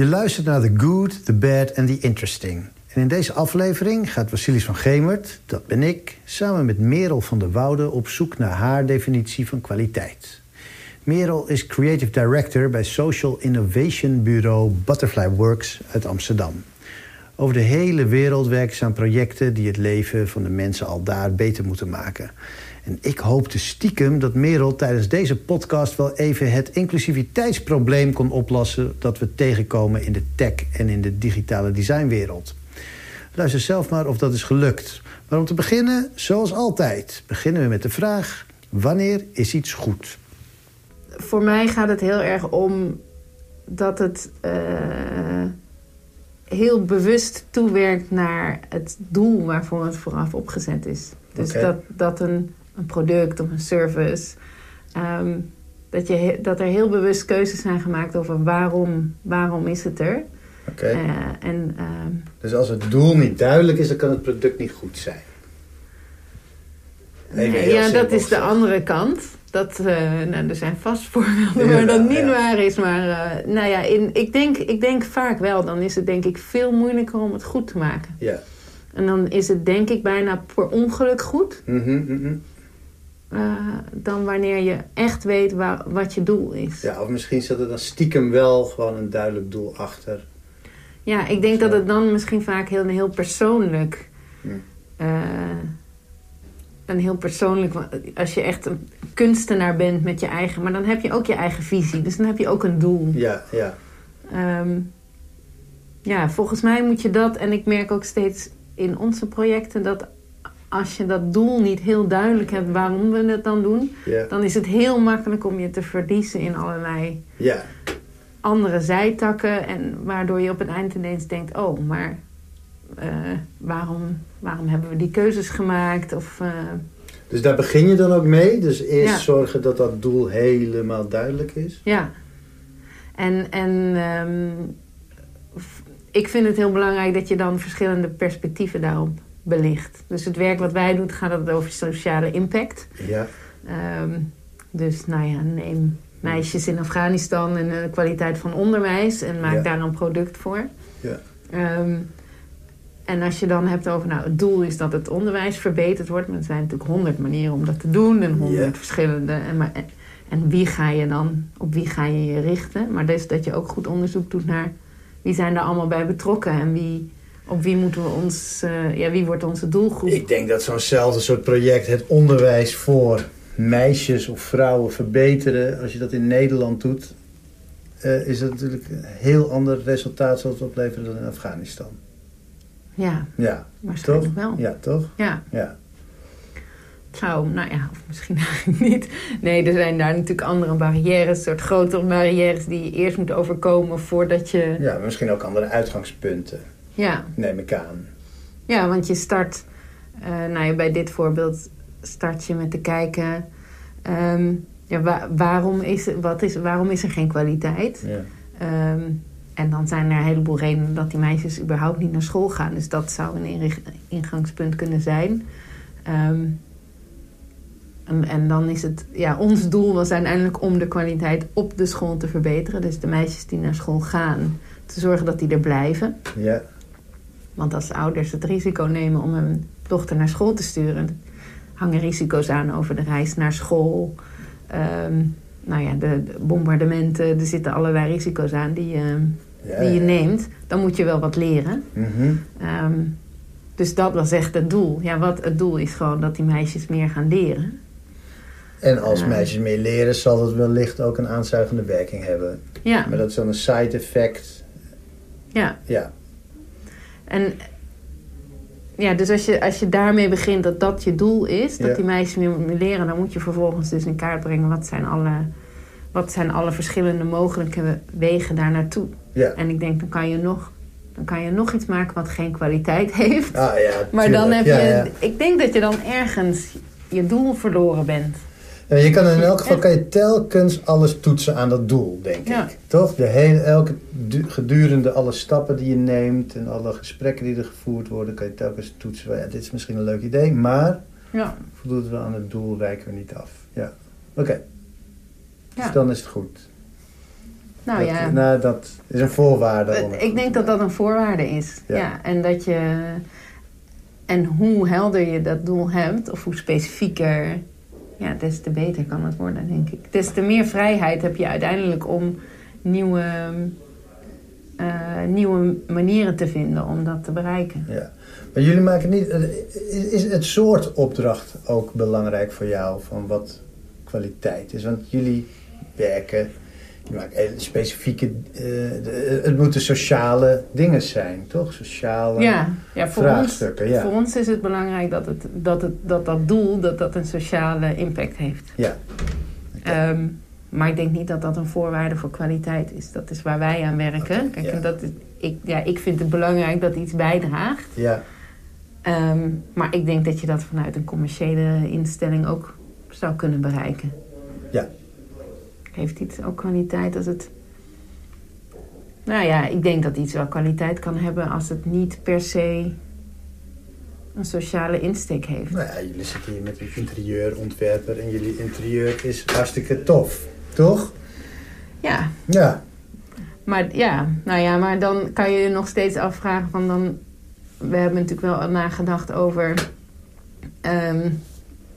Je luistert naar The Good, The Bad and The Interesting. En in deze aflevering gaat Vasilis van Gemert, dat ben ik... samen met Merel van der Woude op zoek naar haar definitie van kwaliteit. Merel is Creative Director bij Social Innovation Bureau Butterfly Works uit Amsterdam. Over de hele wereld werken ze aan projecten die het leven van de mensen al daar beter moeten maken. En ik hoopte stiekem dat Merel tijdens deze podcast wel even het inclusiviteitsprobleem kon oplossen dat we tegenkomen in de tech en in de digitale designwereld. Luister zelf maar of dat is gelukt. Maar om te beginnen, zoals altijd, beginnen we met de vraag: wanneer is iets goed? Voor mij gaat het heel erg om dat het uh, heel bewust toewerkt naar het doel waarvoor het vooraf opgezet is. Dus dat, dat een, een product of een service. ehm, dat, je, dat er heel bewust keuzes zijn gemaakt over waarom, waarom is het er. Oké. Eh, en ehm, Dus als het doel niet duidelijk is, dan kan het product niet goed zijn. Nee, ja, dat is de andere kant. Dat, eh, nou, er zijn vast voorbeelden waar dat niet ja. waar is. Maar eh, nou ja, in, ik, denk, ik denk vaak wel. Dan is het denk ik veel moeilijker om het goed te maken. Ja. En dan is het denk ik bijna per ongeluk goed. Mhm, mhm. Eh, dan wanneer je echt weet waar, wat je doel is. ja, of misschien zit er dan stiekem wel gewoon een duidelijk doel achter. Ja, ik denk Zo. dat het dan misschien vaak heel, heel persoonlijk... Eh, een heel persoonlijk... Als je echt een kunstenaar bent met je eigen... Maar dan heb je ook je eigen visie. Dus dan heb je ook een doel. Ja, ja. Ehm, ja, volgens mij moet je dat... En ik merk ook steeds in onze projecten... dat als je dat doel niet heel duidelijk hebt... waarom we het dan doen... Dan is het heel makkelijk om je te verliezen in allerlei andere zijtakken. En waardoor je op het eind ineens denkt: oh, maar eh, waarom, waarom hebben we die keuzes gemaakt? Of, eh, Dus daar begin je dan ook mee. Dus eerst Ja. zorgen dat dat doel helemaal duidelijk is. ja. En, en ehm, ik vind het heel belangrijk dat je dan verschillende perspectieven daarop belicht. Dus het werk wat wij doen gaat het over sociale impact. Ja, Ehm, dus nou ja, neem meisjes in Afghanistan en de kwaliteit van onderwijs en maak Ja. daar een product voor. Ja. Ehm, en als je dan hebt over, nou, het doel is dat het onderwijs verbeterd wordt, maar er zijn natuurlijk honderd manieren om dat te doen en honderd Ja. verschillende. En, maar, en, wie ga je dan, op wie ga je je richten? Maar dus dat je ook goed onderzoek doet naar wie zijn er allemaal bij betrokken en wie, op wie moeten we ons, eh, ja, wie wordt onze doelgroep? Ik denk dat zo'nzelfde soort project, het onderwijs voor meisjes of vrouwen verbeteren, als je dat in Nederland doet, eh, is dat natuurlijk een heel ander resultaat zal het opleveren dan in Afghanistan. Ja, Ja, waarschijnlijk wel. ja toch? Ja, Ja. zou, nou ja, of misschien eigenlijk niet. Nee, er zijn daar natuurlijk andere barrières, soort grotere barrières die je eerst moet overkomen voordat je. ja, misschien ook andere uitgangspunten, Ja, neem ik aan. ja want je start, eh, nou ja, bij dit voorbeeld start je met te kijken. ehm, ja, wa- waarom, is, wat is, waarom is er geen kwaliteit? Ja. Ehm, en dan zijn er een heleboel redenen dat die meisjes überhaupt niet naar school gaan. Dus dat zou een ingangspunt kunnen zijn. Ehm, en, en dan is het, ja, ons doel was uiteindelijk om de kwaliteit op de school te verbeteren. Dus de meisjes die naar school gaan, te zorgen dat die er blijven. ja, Want als ouders het risico nemen om hun dochter naar school te sturen, hangen risico's aan over de reis naar school. Ehm, nou ja, de, de bombardementen, er zitten allerlei risico's aan die ja, die je neemt. Dan moet je wel wat leren. Mhm. Ehm, dus dat was echt het doel. Ja, wat het doel is gewoon dat die meisjes meer gaan leren. En als meisjes meer leren, zal het wellicht ook een aanzuigende werking hebben. Ja, Maar dat is dan een side effect. ja. Ja, En ja, dus als je, als je daarmee begint dat dat je doel is, dat Ja. die meisjes meer moeten leren, dan moet je vervolgens dus in kaart brengen wat zijn alle, wat zijn alle verschillende mogelijke wegen daar naartoe. ja. En ik denk, dan kan je nog, dan kan je nog iets maken wat geen kwaliteit heeft. Ah ja, maar dan heb je, ik denk dat je dan ergens je doel verloren bent. Ja, je kan in elk geval kan je telkens alles toetsen aan dat doel, denk Ja. ik. Toch? De hele, elke, du- gedurende alle stappen die je neemt en alle gesprekken die er gevoerd worden, kan je telkens toetsen. van, Ja, dit is misschien een leuk idee, maar Ja, voldoet het wel aan het doel, wijken we niet af. Ja, oké. Ja. Dus dan is het goed. Nou dat, ja. Nou, dat is een voorwaarde. Ik denk dat dat een voorwaarde is. Ja. Ja. En dat je. En hoe helder je dat doel hebt, of hoe specifieker, ja, des te beter kan het worden, denk ik. Des te meer vrijheid heb je uiteindelijk om nieuwe, eh, nieuwe manieren te vinden om dat te bereiken. Ja. Maar jullie maken niet... eh, Is is het soort opdracht ook belangrijk voor jou? Van wat kwaliteit is? Want jullie werken... Hele specifieke... eh, het moeten sociale dingen zijn, toch? Sociale Ja, ja voor, ons, vraagstukken. ja. voor ons is het belangrijk dat het, dat, het, dat, dat doel dat dat een sociale impact heeft. Ja. Ehm, maar ik denk niet dat dat een voorwaarde voor kwaliteit is. Dat is waar wij aan werken. Kijk, ja. en dat ik, ja, ik vind het belangrijk dat iets bijdraagt. ja. Ehm, maar ik denk dat je dat vanuit een commerciële instelling ook zou kunnen bereiken. Ja. Heeft iets ook kwaliteit als het... Nou ja, ik denk dat iets wel kwaliteit kan hebben als het niet per se een sociale insteek heeft. Nou ja, jullie zitten hier met een interieurontwerper en jullie interieur is hartstikke tof, toch? Ja, Ja. Maar ja, nou ja, maar dan kan je je nog steeds afvragen van dan... We hebben natuurlijk wel nagedacht over... ehm,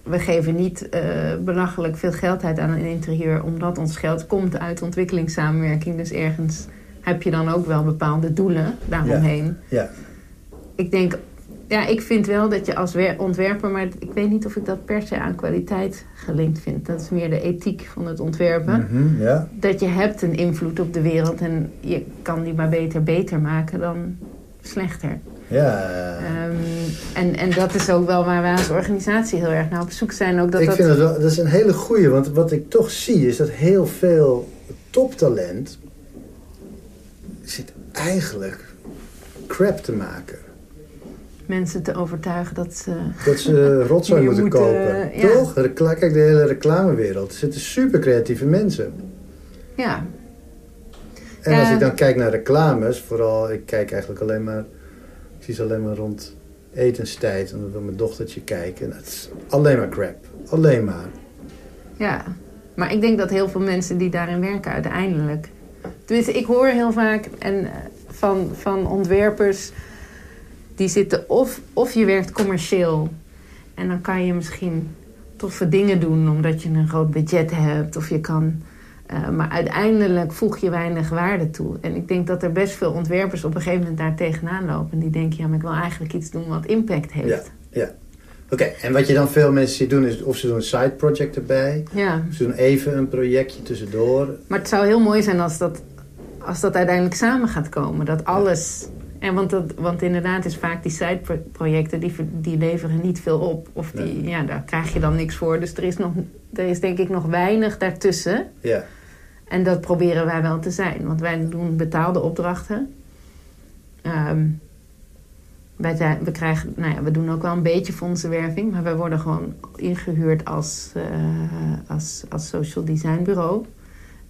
we geven niet eh, belachelijk veel geld uit aan een interieur... omdat ons geld komt uit ontwikkelingssamenwerking. Dus ergens heb je dan ook wel bepaalde doelen daaromheen. Ja. Ik denk... Ja, ik vind wel dat je als wer- ontwerper... maar ik weet niet of ik dat per se aan kwaliteit gelinkt vind. Dat is meer de ethiek van het ontwerpen Mhm, ja. dat je hebt een invloed op de wereld en je kan die maar beter beter maken dan slechter. Ja. Ehm, en, en dat is ook wel waar wij als organisatie heel erg naar op zoek zijn. Ook dat ik dat, vind het wel, dat is een hele goeie, want wat ik toch zie is dat heel veel toptalent zit eigenlijk crap te maken. mensen te overtuigen dat ze... Dat ze rotzooi moeten, moeten, kopen. ja. Toch? Recla- Kijk, de hele reclamewereld. Er zitten super creatieve mensen. Ja, En als ik dan kijk naar reclames, vooral, ik kijk eigenlijk alleen maar, zie alleen maar rond etenstijd. En dan wil mijn dochtertje kijken. En het is alleen maar crap. Alleen maar. ja. Maar ik denk dat heel veel mensen die daarin werken uiteindelijk... Dus ik hoor heel vaak en, eh, van, van ontwerpers... die zitten of, of je werkt commercieel... en dan kan je misschien toffe dingen doen... omdat je een groot budget hebt of je kan... eh, maar uiteindelijk voeg je weinig waarde toe. En ik denk dat er best veel ontwerpers op een gegeven moment daar tegenaan lopen. Die denken, ja, maar ik wil eigenlijk iets doen wat impact heeft. Oké, en wat je dan veel mensen ziet doen is of ze doen een side project erbij. Ja. Ze doen even een projectje tussendoor. Maar het zou heel mooi zijn als dat, als dat uiteindelijk samen gaat komen. Dat alles. En want, dat, want inderdaad is vaak die side-projecten, die, ver- die leveren niet veel op. Of die, Nee. ja, daar krijg je dan niks voor. Dus er is, nog, er is denk ik nog weinig daartussen. Ja, En dat proberen wij wel te zijn. Want wij doen betaalde opdrachten. Ehm, wij, zijn, we, krijgen, nou ja, we doen ook wel een beetje fondsenwerving. Maar wij worden gewoon ingehuurd als, eh, als, als social design bureau.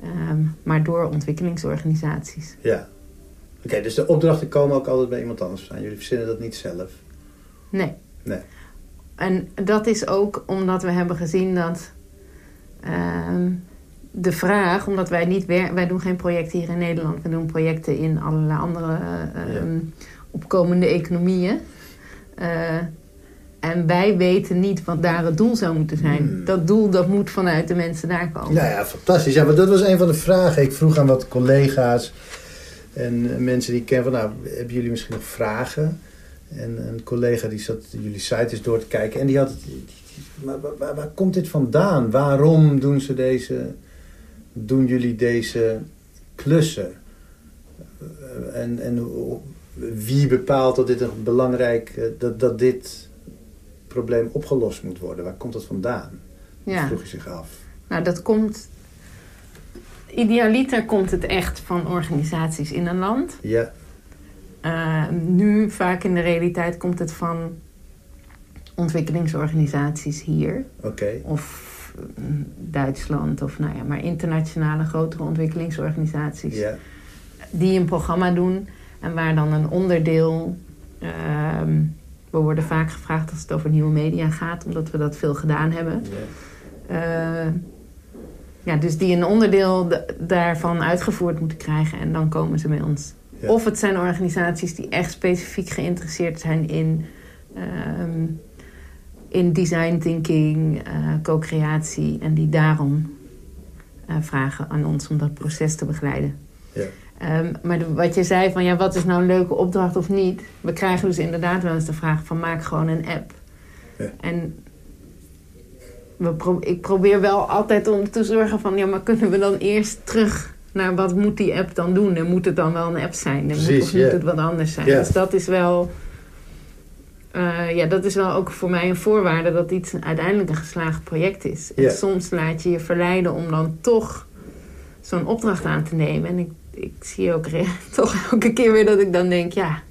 Ehm, maar door ontwikkelingsorganisaties. ja. Oké, dus de opdrachten komen ook altijd bij iemand anders vandaan. Jullie verzinnen dat niet zelf. Nee. Nee. En dat is ook omdat we hebben gezien dat de vraag, omdat wij niet wer- wij doen geen projecten hier in Nederland, we doen projecten in allerlei andere eh, ehm, opkomende economieën. Eh, en wij weten niet wat daar het doel zou moeten zijn. Hmm. Dat doel dat moet vanuit de mensen daar komen. Nou ja, fantastisch. Ja, maar dat was een van de vragen. Ik vroeg aan wat collega's en eh, mensen die ik ken van, nou, hebben jullie misschien nog vragen? En een collega die zat jullie site eens door te kijken en die had, die- maar waar, komt dit vandaan? Waarom doen ze deze, doen jullie deze klussen? Eh, En, en wie bepaalt dat dit een belangrijk, eh, dat, dat dit probleem opgelost moet worden? Waar komt dat vandaan? Dat Ja. vroeg je zich af. Nou, dat komt. Idealiter komt het echt van organisaties in een land. Ja, Eh, nu, vaak in de realiteit, komt het van ontwikkelingsorganisaties hier. Of mm, Duitsland, of nou ja, maar internationale grotere ontwikkelingsorganisaties. Die een programma doen en waar dan een onderdeel. ehm, we worden vaak gevraagd als het over nieuwe media gaat, omdat we dat veel gedaan hebben. ja. Eh, ja, dus die een onderdeel daarvan uitgevoerd moeten krijgen en dan komen ze bij ons. Of het zijn organisaties die echt specifiek geïnteresseerd zijn in, ehm, in design thinking, eh, co-creatie en die daarom eh, vragen aan ons om dat proces te begeleiden. Ja. Ehm, maar de- wat je zei van ja, wat is nou een leuke opdracht of niet? We krijgen dus inderdaad wel eens de vraag van maak gewoon een app. Ja. En we pro- ik probeer wel altijd om te zorgen van ja, maar kunnen we dan eerst terug naar wat moet die app dan doen? En moet het dan wel een app zijn? En moet, of moet het wat anders zijn? Dus dat is wel. Eh, ja, dat is wel ook voor mij een voorwaarde dat iets uiteindelijk een geslaagd project is. En soms laat je je verleiden om dan toch zo'n opdracht aan te nemen. En ik, ik zie ook toch elke keer weer dat ik dan denk, ja,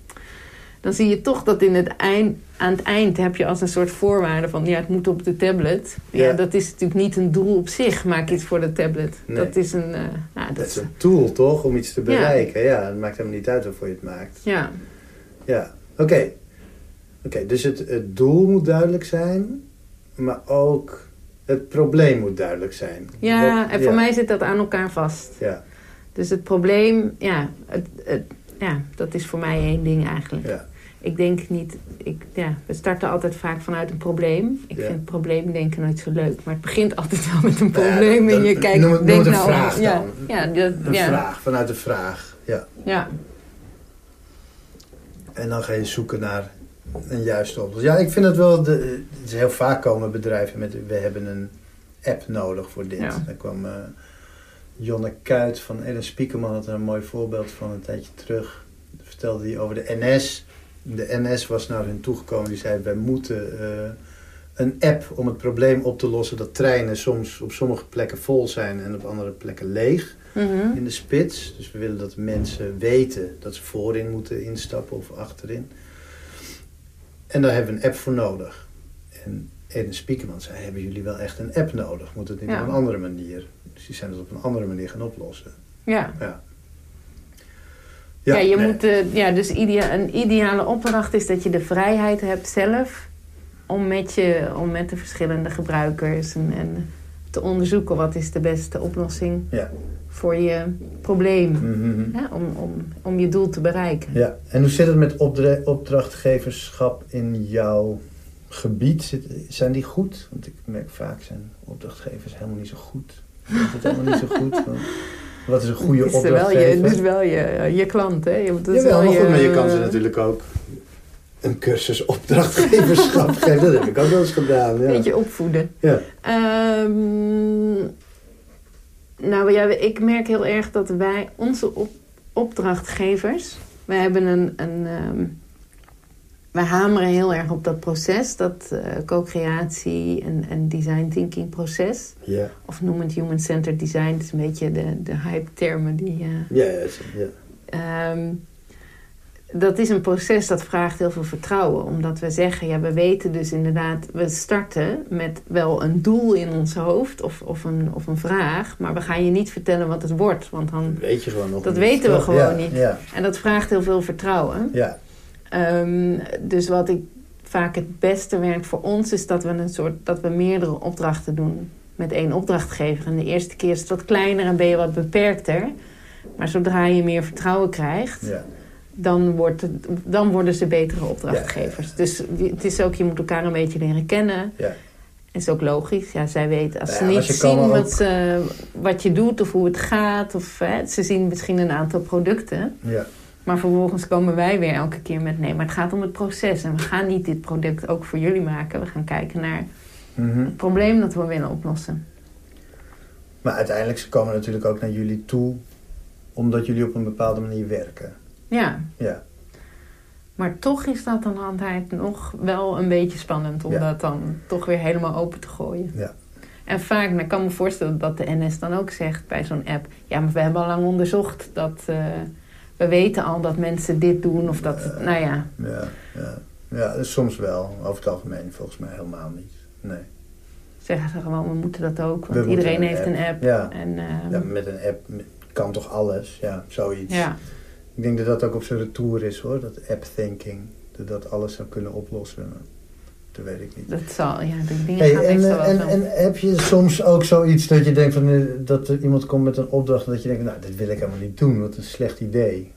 dan zie je toch dat in het eind, aan het eind heb je als een soort voorwaarde van, ja, het moet op de tablet. Ja, Ja. dat is natuurlijk niet een doel op zich, maak iets voor de tablet. Nee. Dat is een, eh, nou, dat Dat is is, een tool, toch? Om iets te bereiken. Ja, het maakt helemaal niet uit waarvoor je het maakt. ja, Ja, oké. Oké, dus het, het doel moet duidelijk zijn, maar ook het probleem moet duidelijk zijn. ja, Wat- en voor mij zit dat aan elkaar vast. Ja, Dus het probleem, ja, het, het, ja, dat is voor mij één ding eigenlijk. ja, Ik denk niet, ik, ja, we starten altijd vaak vanuit een probleem. Ik Ja. vind probleemdenken nooit zo leuk, maar het begint altijd wel met een Nou ja, probleem. en je kijkt, noem het- noem denkt het een nou, vraag ja, dan. ja, dat, een vraag, vanuit de vraag. Ja. ja, En dan ga je zoeken naar een juiste oplossing. Ja, ik vind het wel, de, het is heel vaak komen bedrijven met, we hebben een app nodig voor dit. Ja. Daar kwam eh, Jonne Kuit van Ellen Spiekerman had er een mooi voorbeeld van een tijdje terug. Vertelde hij over de NS. De NS was naar hun toegekomen. Die zei, wij moeten eh, een app om het probleem op te lossen dat treinen soms op sommige plekken vol zijn en op andere plekken leeg Mhm. in de spits. Dus we willen dat mensen weten dat ze voorin moeten instappen of achterin. En daar hebben we een app voor nodig. En Eden Spiekerman zei, hebben jullie wel echt een app nodig? Moet het niet Ja. op een andere manier? Dus die zijn het op een andere manier gaan oplossen. ja. Ja, Ja, je nee. moet, eh, ja, dus idea een ideale opdracht is dat je de vrijheid hebt zelf om met, je, om met de verschillende gebruikers en, en te onderzoeken wat is de beste oplossing Ja. Voor je probleem. Mhm. Hè, om, om, om je doel te bereiken. ja. En hoe zit het met opdra- opdrachtgeverschap in jouw gebied? Zit, zijn die goed? Want ik merk vaak zijn opdrachtgevers helemaal niet zo goed. Het helemaal niet zo goed? Want Wat is een goede het is wel opdrachtgever? je, het is wel je, je klant, hè? Je, is Jawel, wel maar goed, maar je je- kan ze natuurlijk ook een cursus opdrachtgeverschap geven. Dat heb ik ook wel eens gedaan. Ja. Een beetje opvoeden. Ja. Ehm, nou ja, ik merk heel erg dat wij, onze op- opdrachtgevers, wij hebben een, een ehm, wij hameren heel erg op dat proces, dat eh, co-creatie en, en design thinking proces. Of noem het human-centered design, dat is een beetje de, de hype-termen die... eh, Ja, ja, ja. Ehm, dat is een proces dat vraagt heel veel vertrouwen. Omdat we zeggen, ja, we weten dus inderdaad... We starten met wel een doel in ons hoofd of, of, een, of een vraag. Maar we gaan je niet vertellen wat het wordt. Want dan, weet je gewoon nog Dat niet. weten we gewoon Ja, niet. Ja, en dat vraagt heel veel vertrouwen. ja. Ehm, dus wat ik vaak het beste werkt voor ons... is dat we, een soort, dat we meerdere opdrachten doen met één opdrachtgever. En de eerste keer is het wat kleiner en ben je wat beperkter. Maar zodra je meer vertrouwen krijgt... ja. Dan, wordt het, dan worden ze betere opdrachtgevers. Dus het is ook, je moet elkaar een beetje leren kennen. Ja. Is ook logisch. Ja, zij weten, als Ja, ze niet zien wat, wat je doet of hoe het gaat... of hè, ze zien misschien een aantal producten... ja. maar vervolgens komen wij weer elke keer met... nee, maar het gaat om het proces... en we gaan niet dit product ook voor jullie maken. We gaan kijken naar Mhm. het probleem dat we willen oplossen. Maar uiteindelijk ze komen natuurlijk ook naar jullie toe... omdat jullie op een bepaalde manier werken. Ja, Ja, maar toch is dat dan altijd nog wel een beetje spannend... om Ja. dat dan toch weer helemaal open te gooien. ja. En vaak, nou, ik kan me voorstellen dat de NS dan ook zegt bij zo'n app... ja, maar we hebben al lang onderzocht dat... eh, we weten al dat mensen dit doen of dat... Nou ja, Ja, ja. ja dus soms wel. Over het algemeen volgens mij helemaal niet. Nee. zeggen ze gewoon, we moeten dat ook. Want iedereen een heeft app. een app. Ja. En, ehm, Ja, met een app kan toch alles? Ja, zoiets. ja. Ik denk dat dat ook op zijn retour is hoor, dat app thinking. Dat dat alles zou kunnen oplossen. Dat weet ik niet. Dat zal, ja, de dingen Hey, gaan en, meestal eh, wel en, en heb je soms ook zoiets dat je denkt van, eh, dat er iemand komt met een opdracht en dat je denkt, nou, dit wil ik helemaal niet doen, wat een slecht idee.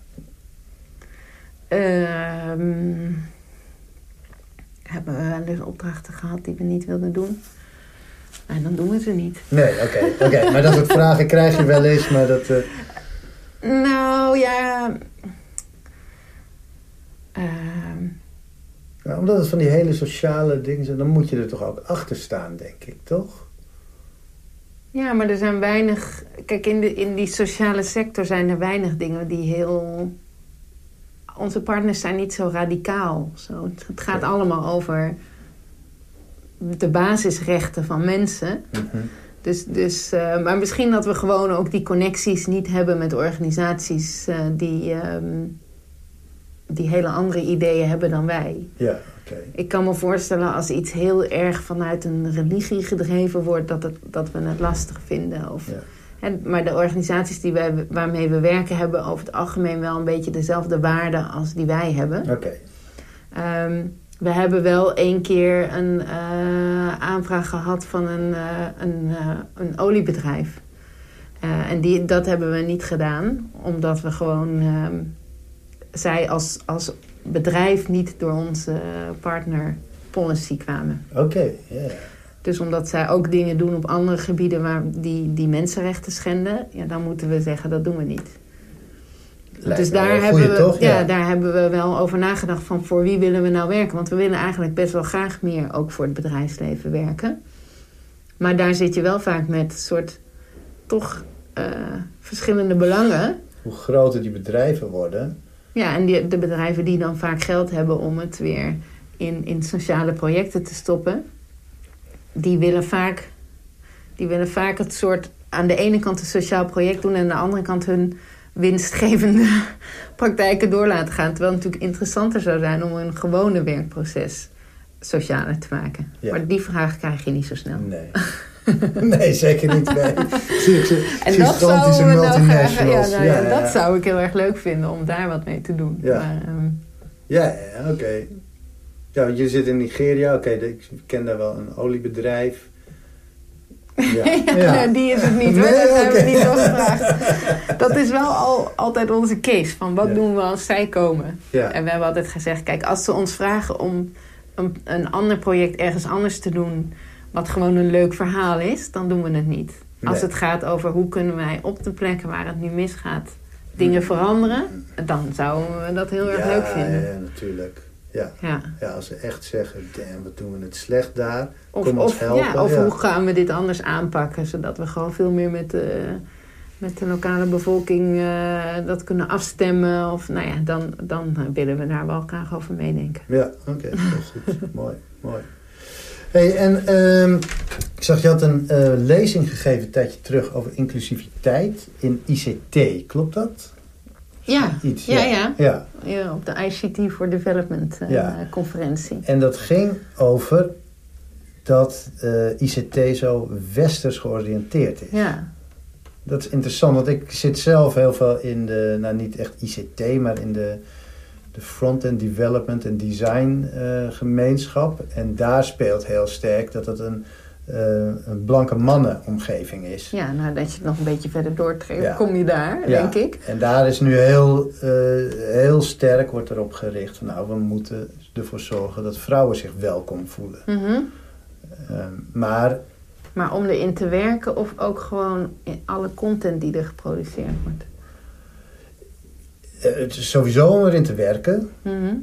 Ehm, hebben we wel eens opdrachten gehad die we niet wilden doen? En dan doen we ze niet. Nee, oké, oké. Maar dat soort vragen krijg je wel eens, maar dat... eh, Nou ja. Ehm, ja, omdat het van die hele sociale dingen zijn, dan moet je er toch ook achter staan, denk ik, toch? ja, maar er zijn weinig. Kijk, in, de, in die sociale sector zijn er weinig dingen die heel. Onze partners zijn niet zo radicaal. Zo. Het- gaat allemaal over de basisrechten van mensen. Mhm. Dus, dus, eh, maar misschien dat we gewoon ook die connecties niet hebben met organisaties eh, die, ehm, die hele andere ideeën hebben dan wij. Ja, oké. Ik kan me voorstellen als iets heel erg vanuit een religie gedreven wordt, dat, het, dat we het lastig vinden. Of, Ja. en, maar de organisaties die wij, waarmee we werken hebben over het algemeen wel een beetje dezelfde waarden als die wij hebben. Oké. Ehm, we hebben wel één keer een eh, aanvraag gehad van een, eh, een, eh, een oliebedrijf. En die, dat hebben we niet gedaan, omdat we gewoon ehm, zij als, als bedrijf niet door onze partner policy kwamen. Oké, ja. Dus omdat zij ook dingen doen op andere gebieden waar die, die mensenrechten schenden, ja, dan moeten we zeggen dat doen we niet. Lijkt dus daar hebben, goeie, we, toch? ja. Ja. daar hebben we wel over nagedacht van voor wie willen we nou werken. Want we willen eigenlijk best wel graag meer ook voor het bedrijfsleven werken. Maar daar zit je wel vaak met een soort toch eh, verschillende belangen. Hoe groter die bedrijven worden, Ja, en die, de bedrijven die dan vaak geld hebben om het weer in, in sociale projecten te stoppen, die willen vaak, die willen vaak het soort aan de ene kant een sociaal project doen en aan de andere kant hun winstgevende praktijken door laten gaan. Terwijl het natuurlijk interessanter zou zijn om een gewone werkproces socialer te maken. Ja. Maar die vraag krijg je niet zo snel. nee. nee, zeker niet. Nee. En dat we nou graag, ja, nou dat zou ik heel erg leuk vinden om daar wat mee te doen. Ja. Maar, ehm, Ja, ja, oké. Ja, want je zit in Nigeria. Oké, ik ken daar wel een oliebedrijf. Ja, Ja, die is het niet hoor, Nee, dat hebben we niet doorgevraagd. Dat is wel al, altijd onze case, van wat Ja. doen we als zij komen? Ja. En we hebben altijd gezegd, kijk, als ze ons vragen om een, een ander project ergens anders te doen... wat gewoon een leuk verhaal is, dan doen we het niet. Als het gaat over hoe kunnen wij op de plekken waar het nu misgaat... dingen veranderen, dan zouden we dat heel erg ja, leuk vinden. Ja, natuurlijk. Ja. Ja. ja, als ze echt zeggen, damn, wat doen we het slecht daar. Of, Kom ons of, helpen. ja, of ja. hoe gaan we dit anders aanpakken, zodat we gewoon veel meer met de, met de lokale bevolking eh, dat kunnen afstemmen. Of nou ja, dan, dan willen we daar wel graag over meedenken. Ja, oké, goed. mooi, mooi. Hey, en ehm, ik zag je had een eh, lezing gegeven een tijdje terug over inclusiviteit in ICT. Klopt dat? Ja, Iets, ja, ja. ja. ja op de ICT for Development eh, Ja. conferentie. En dat ging over dat eh, ICT zo westers georiënteerd is. Ja, Dat is interessant, want ik zit zelf heel veel in de, nou niet echt ICT, maar in de, de front-end development en design eh, gemeenschap. En daar speelt heel sterk dat het een blanke mannenomgeving is. ja, nou dat je het nog een beetje verder doortrekt, Ja. kom je daar, Ja. denk ik. En daar is nu heel, eh, heel sterk wordt erop gericht nou, we moeten ervoor zorgen dat vrouwen zich welkom voelen. Mhm. Ehm, maar Maar om erin te werken of ook gewoon in alle content die er geproduceerd wordt. eh, het is sowieso om erin te werken, Mhm.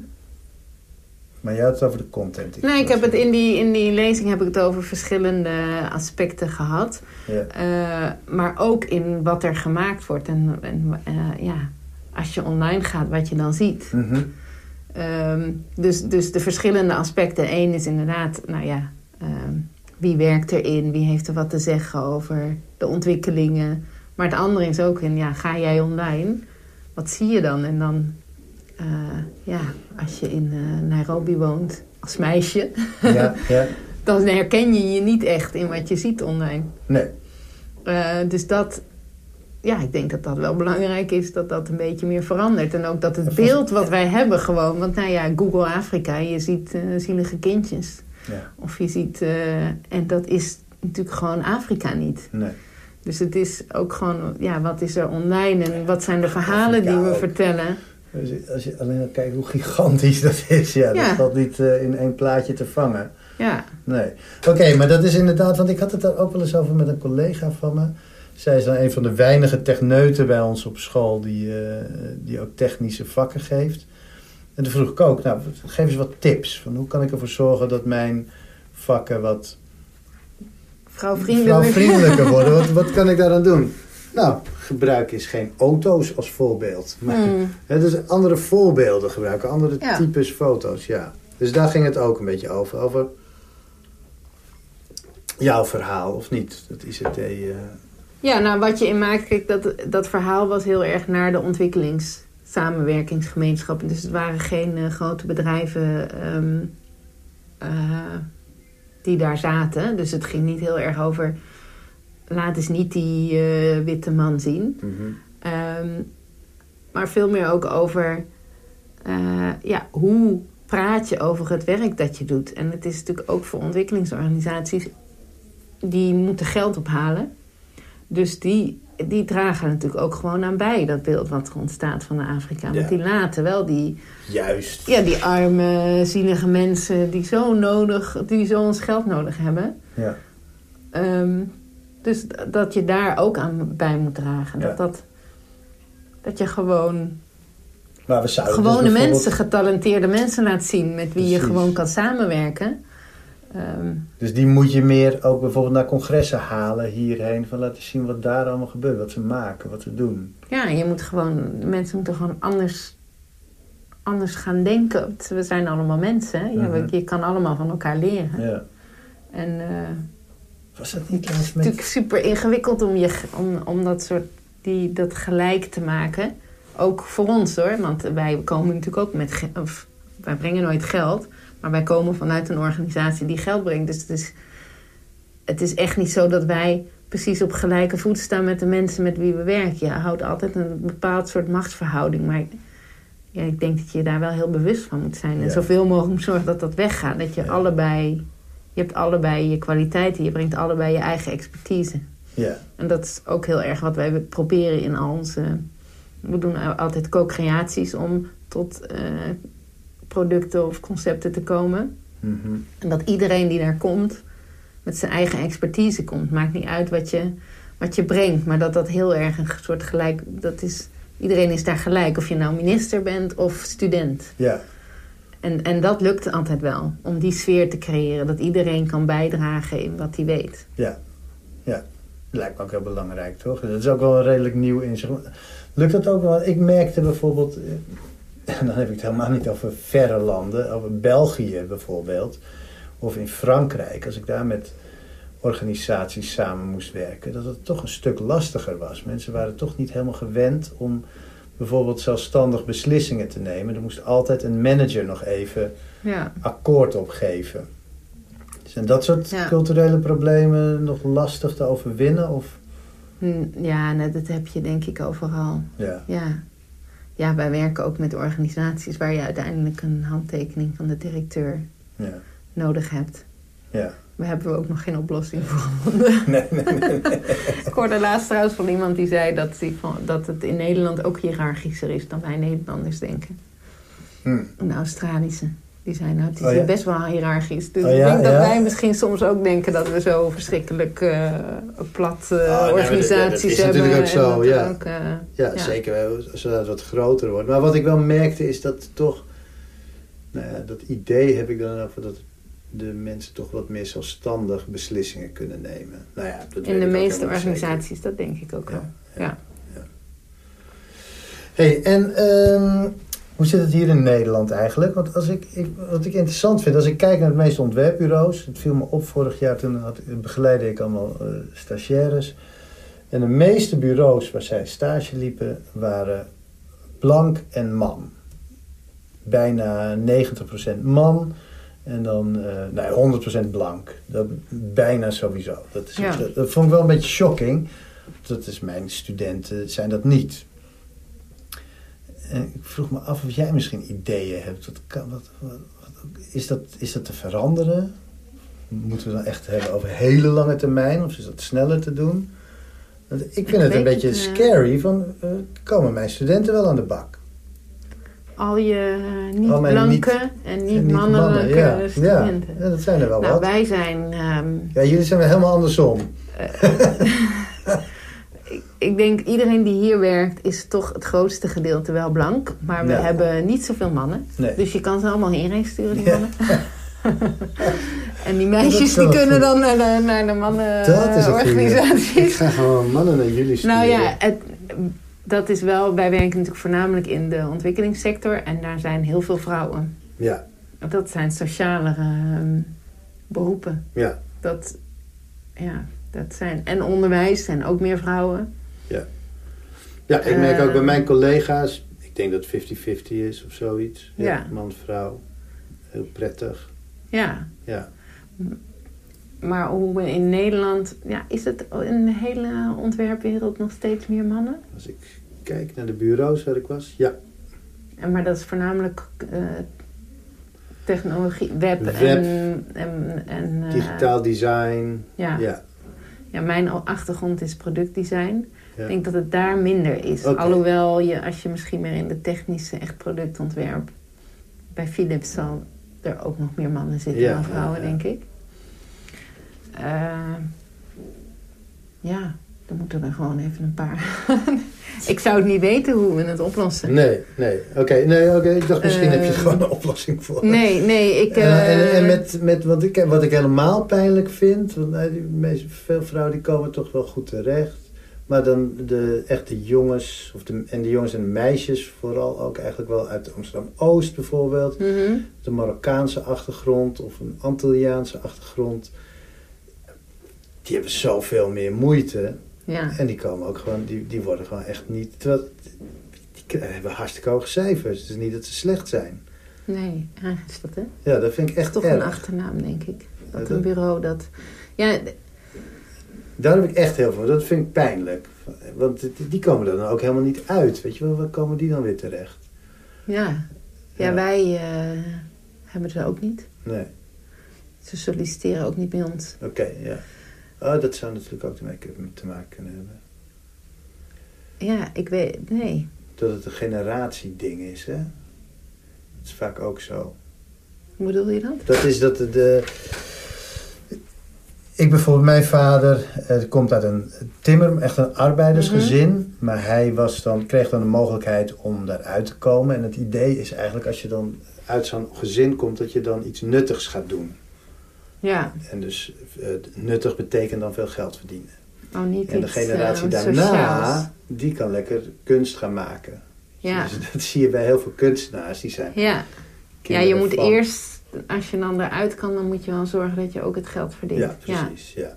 Maar je had het over de content. die Nee, ik heb het in die, in die lezing heb ik het over verschillende aspecten gehad. Ja. Eh, maar ook in wat er gemaakt wordt. En, en eh, ja, als je online gaat, wat je dan ziet. Mhm. Ehm, dus, dus de verschillende aspecten. Eén is inderdaad, nou ja, ehm, wie werkt erin? Wie heeft er wat te zeggen over de ontwikkelingen? Maar het andere is ook in, ja, ga jij online? Wat zie je dan? En dan, eh, ja, als je in eh, Nairobi woont als meisje... ja, ja. dan herken je je niet echt in wat je ziet online. Nee. Eh, dus dat, ja, ik denk dat dat wel belangrijk is dat dat een beetje meer verandert. En ook dat het beeld wat wij hebben gewoon, want nou ja, Google Afrika, je ziet zielige kindjes. Ja. Of je ziet, en dat is natuurlijk gewoon Afrika niet. Nee. Dus het is ook gewoon, ja, wat is er online en wat zijn de verhalen die we vertellen? Als je, als je alleen al kijkt hoe gigantisch dat is, ja, Ja. dat valt niet eh, in één plaatje te vangen. Ja, Nee. Oké, maar dat is inderdaad, want ik had het daar ook wel eens over met een collega van me. Zij is dan een van de weinige techneuten bij ons op school die, eh, die ook technische vakken geeft. En toen vroeg ik ook, nou, geef eens wat tips. Van hoe kan ik ervoor zorgen dat mijn vakken wat vrouwvriendelijk. vrouwvriendelijker worden? Wat, wat kan ik daar aan doen? Nou, gebruik eens geen auto's als voorbeeld. Maar, Hmm. hè, dus andere voorbeelden gebruiken, andere Ja. types foto's, ja. Dus daar ging het ook een beetje over. Over jouw verhaal, of niet? Dat ICT... eh Ja, nou wat je in maakt, kijk, dat, dat verhaal was heel erg naar de ontwikkelingssamenwerkingsgemeenschappen. Dus het waren geen eh, grote bedrijven ehm, eh, die daar zaten. Dus het ging niet heel erg over, laat eens niet die eh, witte man zien. Ehm, maar veel meer ook over, eh, ja, hoe praat je over het werk dat je doet. En het is natuurlijk ook voor ontwikkelingsorganisaties, die moeten geld ophalen. Dus die, die dragen natuurlijk ook gewoon aan bij, dat beeld wat er ontstaat van Afrika. Ja. Want die laten wel die, Juist. ja, die arme, zielige mensen die zo nodig, die zo ons geld nodig hebben. Ja. Ehm, dus dat je daar ook aan bij moet dragen. Ja. Dat, dat, dat je gewoon Maar we zouden dus gewone bijvoorbeeld- mensen, getalenteerde mensen laat zien met wie je gewoon kan samenwerken. Ehm, Dus die moet je meer ook bijvoorbeeld naar congressen halen hierheen. Van laten zien wat daar allemaal gebeurt. Wat ze maken, wat ze doen. ja, je moet gewoon, mensen moeten gewoon anders, anders gaan denken. We zijn allemaal mensen. hè. Ja, we- Mhm. je kan allemaal van elkaar leren. Ja. En eh, Was dat niet het is natuurlijk super ingewikkeld om, je, om, om dat soort die, dat gelijk te maken. Ook voor ons hoor, want wij komen natuurlijk ook met of wij brengen nooit geld, maar wij komen vanuit een organisatie die geld brengt. Dus het is, het is echt niet zo dat wij precies op gelijke voet staan met de mensen met wie we werken. Je houdt altijd een bepaald soort machtsverhouding, maar ja, ik denk dat je daar wel heel bewust van moet zijn. En Ja. zoveel mogelijk zorgen dat dat weggaat. Dat je Ja. allebei, je hebt allebei je kwaliteiten, je brengt allebei je eigen expertise. Ja. En dat is ook heel erg wat wij proberen in al onze. We doen altijd co-creaties om tot eh, producten of concepten te komen. Mhm. En dat iedereen die daar komt met zijn eigen expertise komt. Maakt niet uit wat je, wat je brengt, maar dat dat heel erg een soort gelijk. Dat is, iedereen is daar gelijk, of je nou minister bent of student. Ja. En, en dat lukt altijd wel, om die sfeer te creëren. Dat iedereen kan bijdragen in wat hij weet. Ja. Ja. Lijkt me ook heel belangrijk, toch? Dat is ook wel redelijk nieuw inzicht. Lukt dat ook wel? Ik merkte bijvoorbeeld... eh, En dan heb ik het helemaal niet over verre landen. Over België bijvoorbeeld. Of in Frankrijk. Als ik daar met organisaties samen moest werken. Dat het toch een stuk lastiger was. Mensen waren toch niet helemaal gewend om bijvoorbeeld zelfstandig beslissingen te nemen. Er moest altijd een manager nog even Ja. akkoord op geven. Zijn dat soort Ja. culturele problemen nog lastig te overwinnen? Of? Hm, Ja, nou, dat heb je denk ik overal. Ja, Ja. ja, wij werken ook met organisaties waar je uiteindelijk een handtekening van de directeur ja, nodig hebt. ja. Daar hebben we ook nog geen oplossing voor gevonden. Nee, nee, nee. Ik hoorde laatst trouwens van iemand die zei dat, die van, dat het in Nederland ook hiërarchischer is dan wij Nederlanders denken. Hm. Een Australische. Die zei nou, het is Oh ja? best wel hiërarchisch. Dus Oh ik denk dat ja? wij misschien soms ook denken dat we zo verschrikkelijk eh, plat eh, nee, maar dat- dat organisaties is hebben. natuurlijk ook zo, ja. ook, eh, Ja, zeker zodat het wat groter wordt. Maar wat ik wel merkte is dat toch... Nou ja, dat idee heb ik dan over dat de mensen toch wat meer zelfstandig beslissingen kunnen nemen. Nou ja, dat in de meeste zeker. organisaties, dat denk ik ook wel. Ja, Ja. hey, en ehm, hoe zit het hier in Nederland eigenlijk? Want als ik, ik, wat ik interessant vind, als ik kijk naar de meeste ontwerpbureaus... Het viel me op vorig jaar, toen had, begeleidde ik allemaal eh, stagiaires. En de meeste bureaus waar zij stage liepen, waren blank en man. Bijna 90% man en dan eh nou, 100% blank. Dat, bijna sowieso. Dat, is, Ja. dat, dat vond ik wel een beetje shocking. Dat is mijn studenten, zijn dat niet. En ik vroeg me af of jij misschien ideeën hebt. Wat kan, wat, wat, wat- is, dat, is dat te veranderen? moeten we dan echt hebben over hele lange termijn? Of is dat sneller te doen? Want ik vind het een beetje het, uh... scary. Van, uh, komen mijn studenten wel aan de bak? Al je uh, niet-blanke en niet-mannelijke niet ja. studenten. Ja. ja, dat zijn er wel nou, wat. wij zijn... Um, ja, jullie zijn wel helemaal andersom. ik, ik denk iedereen die hier werkt is toch het grootste gedeelte wel blank. Maar we Ja. hebben niet zoveel mannen. Nee. Dus je kan ze allemaal hierheen sturen, die Ja. mannen. en die meisjes is die kunnen goed. dan naar de, naar de. Ik ga gewoon mannen naar jullie sturen. Nou ja, het, dat is wel... Wij werken natuurlijk voornamelijk in de ontwikkelingssector. En daar zijn heel veel vrouwen. Ja, Dat zijn sociale ehm, beroepen. ja, Dat, ja, dat zijn... En onderwijs zijn ook meer vrouwen. ja. ik merk ook bij Ehm. mijn collega's... Ik denk dat het 50-50 is of zoiets. Ja. Man, vrouw. Heel prettig. Ja, Ja. Maar hoe in Nederland... Ja, is het in de hele ontwerpwereld nog steeds meer mannen? Als ik kijk naar de bureaus waar ik was. Ja, En, maar dat is voornamelijk eh, technologie, web, Web. en... en, en eh, digitaal design. Ja. Ja. ja, mijn achtergrond is productdesign. Ja. Ik denk dat het daar minder is. Alhoewel je, als je misschien meer in de technische, echt productontwerp... Bij Philips zal er ook nog meer mannen zitten Ja, dan vrouwen, denk ik. Eh, ja, dan moeten er gewoon even een paar... ik zou het niet weten hoe we het oplossen. Nee, nee. Oké, nee, oké. Ik dacht misschien heb je er Eh, gewoon een oplossing voor. Nee, nee, ik... En, eh, en met, met wat, ik, wat ik helemaal pijnlijk vind, want die meeste, veel vrouwen die komen toch wel goed terecht. Maar dan de echte jongens, of de, en de jongens en de meisjes vooral ook eigenlijk wel uit Amsterdam-Oost bijvoorbeeld. mhm. De Marokkaanse achtergrond of een Antilliaanse achtergrond. Die hebben zoveel meer moeite. Ja. En die komen ook gewoon, die, die worden gewoon echt niet. Terwijl, die hebben hartstikke hoge cijfers. Het is niet dat ze slecht zijn. Nee, eigenlijk is dat, hè? Ja, dat vind ik Dat is echt toch erg. een achternaam, denk ik. Ja, Dat dat- een bureau dat... Ja, Daar heb ik echt heel veel. Dat vind ik pijnlijk. Want die, komen er dan ook helemaal niet uit. Weet je wel, waar komen die dan weer terecht? ja. ja, Ja. wij eh, hebben ze ook niet. Nee, Ze solliciteren ook niet bij ons. oké, ja. Oh, dat zou natuurlijk ook te maken, te maken kunnen hebben. Ja, ik weet... Nee. Dat het een generatieding is, hè? Dat is vaak ook zo. Hoe bedoel je dat? Dat is dat de... de ik bijvoorbeeld, mijn vader eh, komt uit een timmer, echt een arbeidersgezin. Maar hij was dan, kreeg dan de mogelijkheid om daaruit te komen. En het idee is eigenlijk als je dan uit zo'n gezin komt, dat je dan iets nuttigs gaat doen. Ja. En dus eh, nuttig betekent dan veel geld verdienen. Oh, niet En de iets, generatie eh, daarna, sociaals. die kan lekker kunst gaan maken. Ja. Dus dat zie je bij heel veel kunstenaars. Die zijn Ja. ja, je moet van- eerst... Als je dan eruit kan, dan moet je wel zorgen dat je ook het geld verdient. Ja, precies. Ja.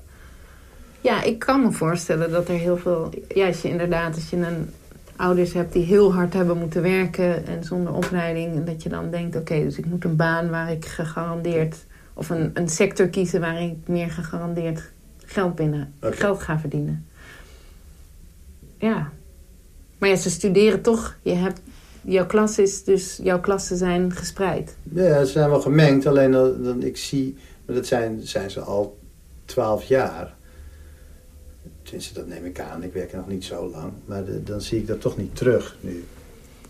Ja, ik kan me voorstellen dat er heel veel... Ja, als je inderdaad, als je een ouders hebt die heel hard hebben moeten werken en zonder opleiding, en dat je dan denkt, oké, dus ik moet een baan waar ik gegarandeerd, of een, een sector kiezen waar ik meer gegarandeerd geld binnen, geld ga verdienen. Ja. Maar ja, ze studeren toch. Je hebt, jouw klas is dus, jouw klassen zijn gespreid. Ja, ze zijn wel gemengd, alleen dan, dan ik zie, maar dat zijn, zijn ze al twaalf jaar. Tenminste, dat neem ik aan. Ik werk er nog niet zo lang. Maar de- dan zie ik dat toch niet terug nu.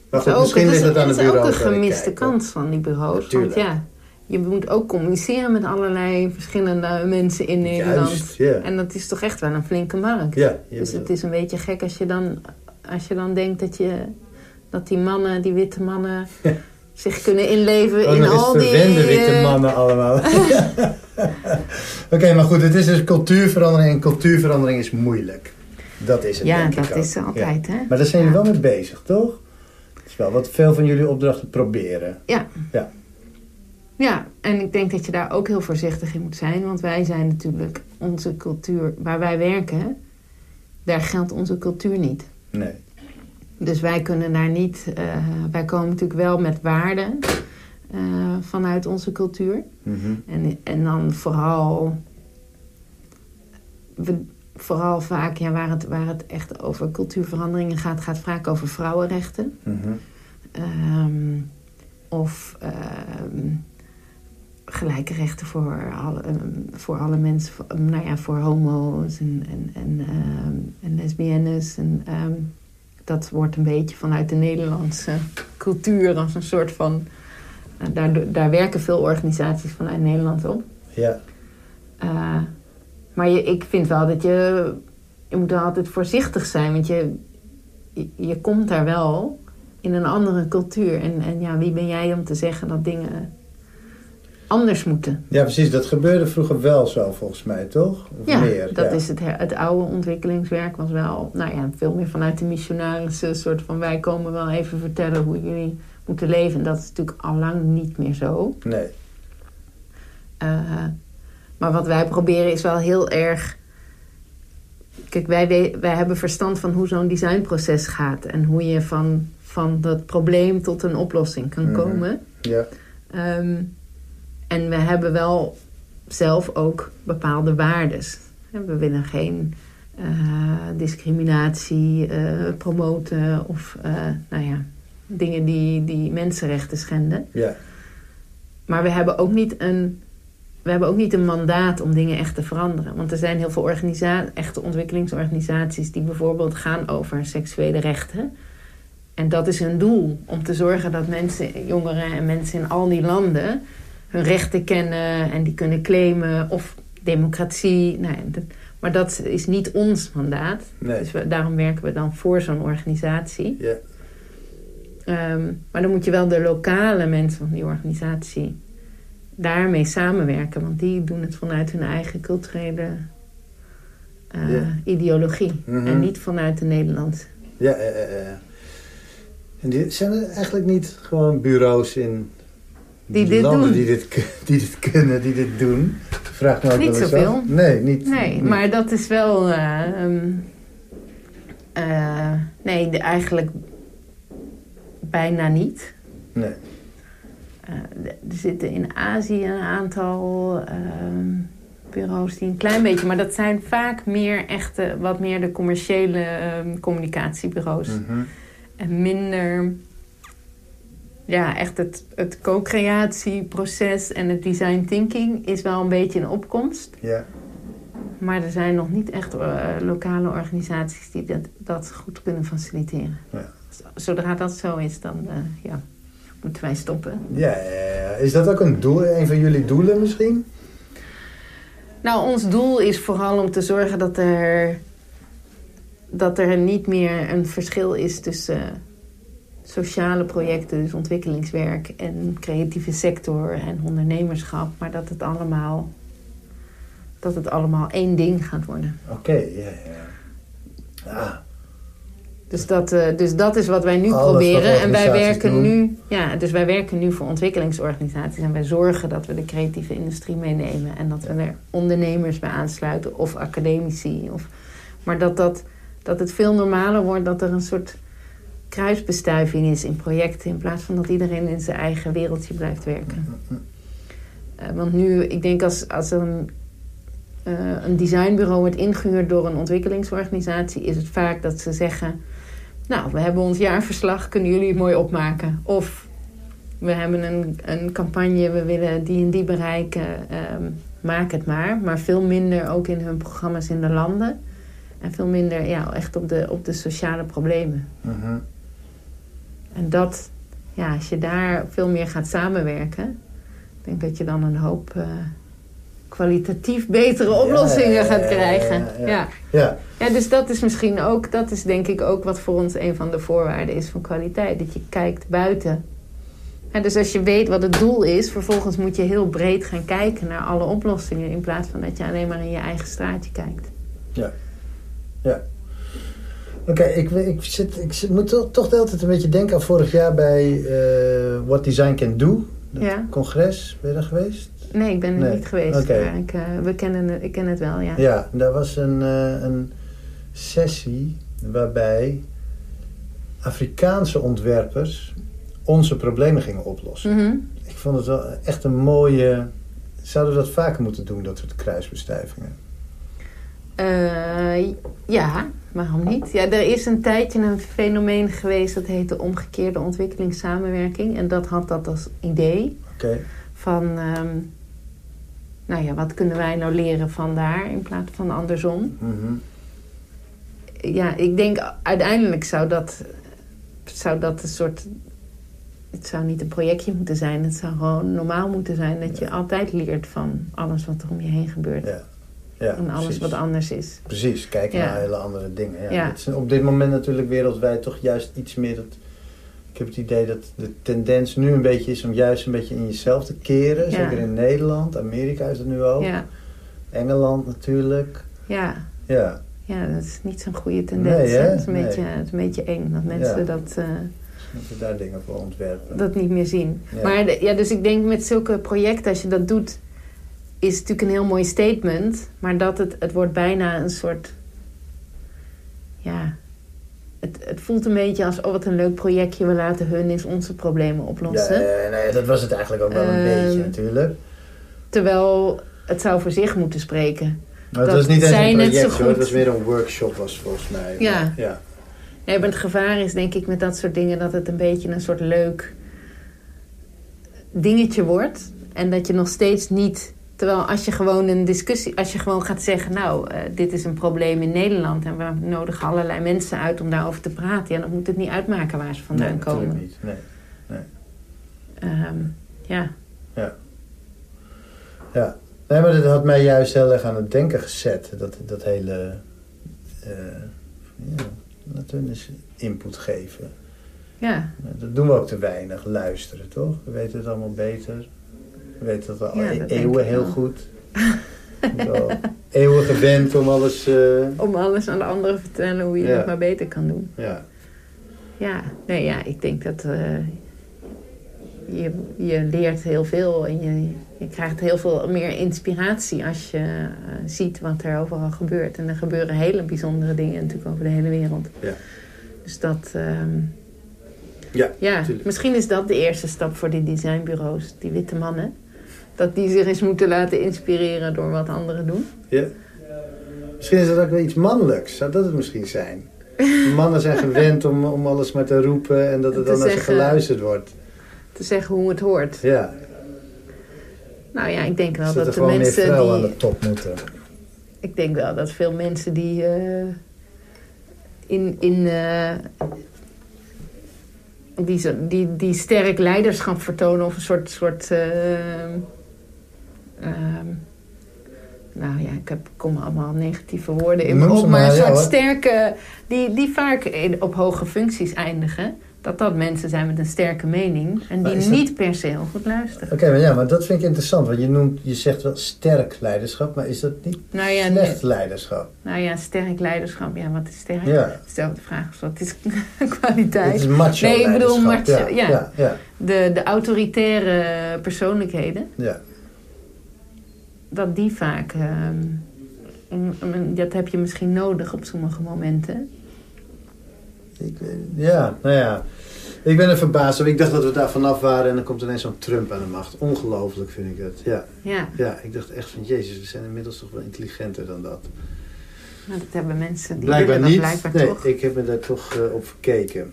Maar goed, ook, misschien het is, ligt het aan het is ook bureau. een gemiste kans van die bureaus. want ja, je moet ook communiceren met allerlei verschillende mensen in Nederland. Juist. En dat is toch echt wel een flinke markt. Dus het is een beetje gek als je dan, als je dan denkt dat, je, dat die mannen, die witte mannen, zich kunnen inleven Ook in al die... verwende witte eh, mannen allemaal. Oké, maar goed, het is dus cultuurverandering. En cultuurverandering is moeilijk. Dat is het, Ja, denk ik dat ook. is altijd, Ja. hè? Maar daar zijn jullie Ja. wel mee bezig, toch? Dat is wel wat veel van jullie opdrachten proberen. Ja. Ja. Ja, en ik denk dat je daar ook heel voorzichtig in moet zijn. Want wij zijn natuurlijk onze cultuur, waar wij werken, daar geldt onze cultuur niet. Nee. Dus wij kunnen daar niet, eh, wij komen natuurlijk wel met waarden eh, vanuit onze cultuur. Mhm. En, en dan vooral, we, vooral vaak ja, waar, het, waar het echt over cultuurveranderingen gaat, gaat vaak over vrouwenrechten. Mhm. Ehm, of ehm, gelijke rechten voor alle, ehm, voor alle mensen, voor, ehm, nou ja, voor homo's en, en, en, ehm, en lesbiennes. En, ehm, dat wordt een beetje vanuit de Nederlandse cultuur als een soort van. eh, daar, daar werken veel organisaties vanuit Nederland op. Ja. Eh, maar je, ik vind wel dat je. Je moet wel altijd voorzichtig zijn, want je, je, je komt daar wel in een andere cultuur. En, en ja, wie ben jij om te zeggen dat dingen anders moeten? ja, precies. Dat gebeurde vroeger wel zo, volgens mij, toch? Of Ja, meer? dat ja. is het, het oude ontwikkelingswerk was wel, nou ja, veel meer vanuit de missionarische soort van wij komen wel even vertellen hoe jullie moeten leven. En dat is natuurlijk al lang niet meer zo. Nee. Eh, maar wat wij proberen is wel heel erg. Kijk, wij hebben verstand van hoe zo'n designproces gaat en hoe je van, van dat probleem tot een oplossing kan Mhm. komen. Ja. Ehm, en we hebben wel zelf ook bepaalde waardes. We willen geen eh, discriminatie eh, promoten of eh, nou ja, dingen die, die mensenrechten schenden. Ja. Maar we hebben ook niet een. We hebben ook niet een mandaat om dingen echt te veranderen. Want er zijn heel veel echte ontwikkelingsorganisaties die bijvoorbeeld gaan over seksuele rechten. En dat is hun doel. Om te zorgen dat mensen, jongeren en mensen in al die landen hun rechten kennen en die kunnen claimen. Of democratie. Nou, ja, dat- maar dat is niet ons mandaat. Nee. Dus we, daarom werken we dan voor zo'n organisatie. Ja. Ehm, maar dan moet je wel de lokale mensen van die organisatie daarmee samenwerken. Want die doen het vanuit hun eigen culturele eh, Ja. ideologie. Mhm. En niet vanuit de Nederlandse. Ja, eh, eh. En die, zijn er eigenlijk niet gewoon bureaus in Die dit landen doen? Die, dit, die dit kunnen, die dit doen? Vraag me ook Niet zoveel. Nee, niet. Nee, niet. maar dat is wel... eh, ehm, eh, nee, de- eigenlijk bijna niet. Nee. Eh, er zitten in Azië een aantal ehm, bureaus die een klein beetje... Maar dat zijn vaak meer echte, wat meer de commerciële ehm, communicatiebureaus. Mhm. En minder... Ja, echt het, het co-creatieproces en het design thinking is wel een beetje in opkomst. Ja. Maar er zijn nog niet echt eh, lokale organisaties die dat, dat goed kunnen faciliteren. Ja. Zodra dat zo is, dan eh, ja, moeten wij stoppen. Ja, ja, ja. Is dat ook een doel, een van jullie doelen misschien? Nou, ons doel is vooral om te zorgen dat er, dat er niet meer een verschil is tussen sociale projecten, dus ontwikkelingswerk en creatieve sector en ondernemerschap, maar dat het allemaal, dat het allemaal één ding gaat worden. Oké, ja, ja. Ah, Dus dat, eh, dus dat is wat wij nu Alles proberen. En wij werken doen. nu, ja, dus wij werken nu voor ontwikkelingsorganisaties. En wij zorgen dat we de creatieve industrie meenemen. En dat we er ondernemers bij aansluiten of academici. Of, maar dat, dat, dat het veel normaler wordt dat er een soort kruisbestuiving is in projecten. In plaats van dat iedereen in zijn eigen wereldje blijft werken. Eh, want nu, ik denk als, als een, eh, een designbureau wordt ingehuurd door een ontwikkelingsorganisatie, is het vaak dat ze zeggen: Nou, we hebben ons jaarverslag, kunnen jullie het mooi opmaken? Of we hebben een, een campagne, we willen die en die bereiken, ehm, maak het maar. Maar veel minder ook in hun programma's in de landen. En veel minder ja, echt op de, op de sociale problemen. mhm. En dat, ja, als je daar veel meer gaat samenwerken, ik denk dat je dan een hoop eh, kwalitatief betere oplossingen ja, gaat ja, krijgen. ja, ja. Ja. Ja, Ja, dus dat is misschien ook, dat is denk ik ook wat voor ons een van de voorwaarden is van kwaliteit. Dat je kijkt buiten. Ja, dus als je weet wat het doel is, vervolgens moet je heel breed gaan kijken naar alle oplossingen. In plaats van dat je alleen maar in je eigen straatje kijkt. Oké, ik, ik, zit, ik zit, moet toch, toch de hele tijd een beetje denken aan vorig jaar bij eh, What Design Can Do. Dat Ja. congres, ben je daar geweest? Nee, ik ben er Nee, niet geweest. oké. Maar ik, eh, we kennen ik ken het wel, ja. Ja, daar was een, eh, een sessie waarbij Afrikaanse ontwerpers onze problemen gingen oplossen. Mhm. Ik vond het wel echt een mooie... Zouden we dat vaker moeten doen, dat soort kruisbestuivingen? Eh, ja, waarom niet? Ja, er is een tijdje een fenomeen geweest dat heette omgekeerde ontwikkelingssamenwerking. En dat had dat als idee Oké, van... ehm, nou ja, wat kunnen wij nou leren van daar in plaats van andersom? Mhm. Ja, ik denk uiteindelijk zou dat, zou dat een soort. Het zou niet een projectje moeten zijn. Het zou gewoon normaal moeten zijn dat je altijd leert van alles wat er om je heen gebeurt. Ja. Ja, en alles wat anders is. Precies, kijken Ja. naar hele andere dingen. Ja, Ja. Het is op dit moment natuurlijk wereldwijd toch juist iets meer dat... Ik heb het idee dat de tendens nu een beetje is om juist een beetje in jezelf te keren. Zeker in Nederland, Amerika is het nu ook. Ja, Engeland natuurlijk. ja, Ja, ja, dat is niet zo'n goede tendens. Nee, hè? hè? Het, is een Nee. beetje, het is een beetje eng dat mensen dat, eh, dat we daar dingen voor ontwerpen. dat niet meer zien. Maar de- ja, dus ik denk met zulke projecten, als je dat doet, is het natuurlijk een heel mooi statement. Maar dat het, het wordt bijna een soort. Ja. Het, het voelt een beetje als, oh wat een leuk projectje, we laten hun eens onze problemen oplossen. ja, nee, dat was het eigenlijk ook wel een Ehm, beetje natuurlijk. Terwijl het zou voor zich moeten spreken. Maar het dat was niet eens een project, het goed- was meer een workshop was volgens mij. Ja. ja. Nee, maar het gevaar is denk ik met dat soort dingen dat het een beetje een soort leuk dingetje wordt. En dat je nog steeds niet. Terwijl als je gewoon een discussie, als je gewoon gaat zeggen, nou, eh, dit is een probleem in Nederland en we nodigen allerlei mensen uit om daarover te praten, ja, dan moet het niet uitmaken waar ze vandaan nee, komen. niet. Nee. Ehm, ja, Ja, nee, maar dat had mij juist heel erg aan het denken gezet. Dat, dat hele. eh ja, laten we eens input geven. ja, Dat doen we ook te weinig, luisteren toch? We weten het allemaal beter. We weten het al Ja, e- dat eeuwen heel wel. goed. Eeuwen gewend om alles. eh, om alles aan de anderen te vertellen hoe je Ja. het maar beter kan doen. ja. Ja, nee, ja, ik denk dat eh, je, je leert heel veel en je, je krijgt heel veel meer inspiratie als je eh, ziet wat er overal gebeurt. En er gebeuren hele bijzondere dingen natuurlijk over de hele wereld. Ja. Dus dat, ehm, Ja, ja, misschien is dat de eerste stap voor die designbureaus, die witte mannen. Dat die zich eens moeten laten inspireren door wat anderen doen. ja. Misschien is dat ook wel iets mannelijks. Zou dat het misschien zijn? Mannen zijn gewend om, om alles maar te roepen en dat het dan zeggen- geluisterd wordt. Te zeggen hoe het hoort. Ja, Nou ja, ik denk wel dat, dat de mensen die... aan de top moeten. Ik denk wel dat veel mensen die eh, in, in eh, die, die, die sterk leiderschap vertonen of een soort, soort eh, ehm, nou ja, ik heb, kom allemaal negatieve woorden in me op, maar een soort sterke, die, die vaak in, op hoge functies eindigen, dat dat mensen zijn met een sterke mening en die dat- niet per se heel goed luisteren. Oké, maar ja, maar dat vind ik interessant. Want je, noemt, je zegt wel sterk leiderschap, maar is dat niet Nou ja, slecht leiderschap? nou ja, sterk leiderschap, ja, wat is sterk? Ja, Stel de vraag is wat is kwaliteit? het is macho Nee, ik bedoel macho. Ja, ja, de, de autoritaire persoonlijkheden, ja. Dat die vaak. ehm, mm, mm, dat heb je misschien nodig op sommige momenten. Ik, ja, nou ja. Ik ben er verbaasd. Ik dacht dat we daar vanaf waren en dan komt ineens zo'n Trump aan de macht. Ongelooflijk vind ik het. Ja, Ja, ja, ik dacht echt van Jezus, we zijn inmiddels toch wel intelligenter dan dat. maar dat hebben mensen die Blijkbaar niet. dat blijkbaar nee, toch. ik heb me daar toch eh, op verkeken.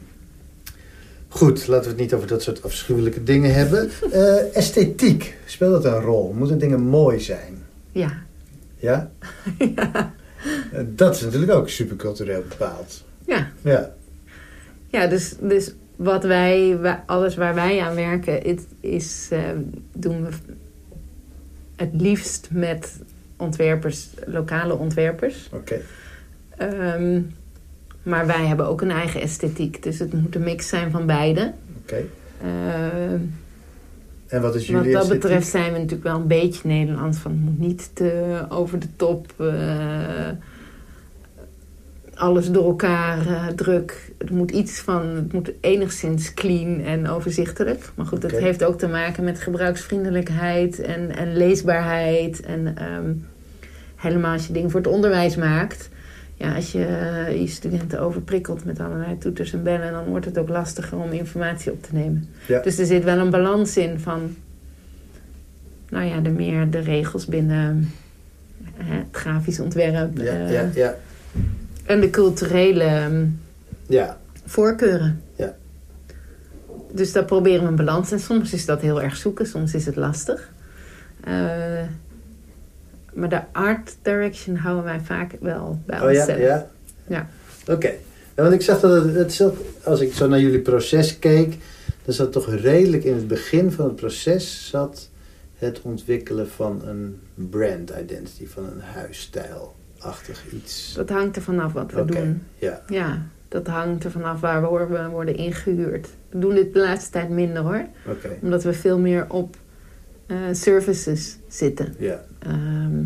Goed, laten we het niet over dat soort afschuwelijke dingen hebben. Eh, esthetiek, speelt dat een rol? Moeten dingen mooi zijn? Ja. Ja? Eh, Dat is natuurlijk ook supercultureel bepaald. Ja, Ja, ja dus, dus wat wij, alles waar wij aan werken, is, ehm, doen we het liefst met ontwerpers, lokale ontwerpers. oké. Ehm, maar wij hebben ook een eigen esthetiek. Dus het moet een mix zijn van beide. oké. Ehm, En wat is wat jullie dat esthetiek? betreft zijn we natuurlijk wel een beetje Nederlands. Van het moet niet te over de top. eh, alles door elkaar eh, druk. Het moet iets van. Het moet enigszins clean en overzichtelijk. Maar goed, dat Oké. heeft ook te maken met gebruiksvriendelijkheid en, en leesbaarheid. En ehm, helemaal als je dingen voor het onderwijs maakt. Ja, als je eh, je studenten overprikkelt met allerlei toeters en bellen, dan wordt het ook lastiger om informatie op te nemen. Ja. Dus er zit wel een balans in van, nou ja, de meer de regels binnen hè, het grafisch ontwerp Ja, eh, ja, ja. en de culturele ehm, ja. voorkeuren. Ja. Dus daar proberen we een balans. En soms is dat heel erg zoeken, soms is het lastig. Eh, Maar de art direction houden wij vaak wel bij Oh ja, onszelf. ja? Ja. Oké. Ja, want ik zag dat het, het zat, als ik zo naar jullie proces keek, dan zat toch redelijk in het begin van het proces zat het ontwikkelen van een brand identity, van een huisstijlachtig iets. Dat hangt er vanaf wat we Oké, doen. Ja, Ja, dat hangt er vanaf waar we worden- ingehuurd. We doen dit de laatste tijd minder hoor. oké. Omdat we veel meer op eh, services zitten. Ja, Ehm,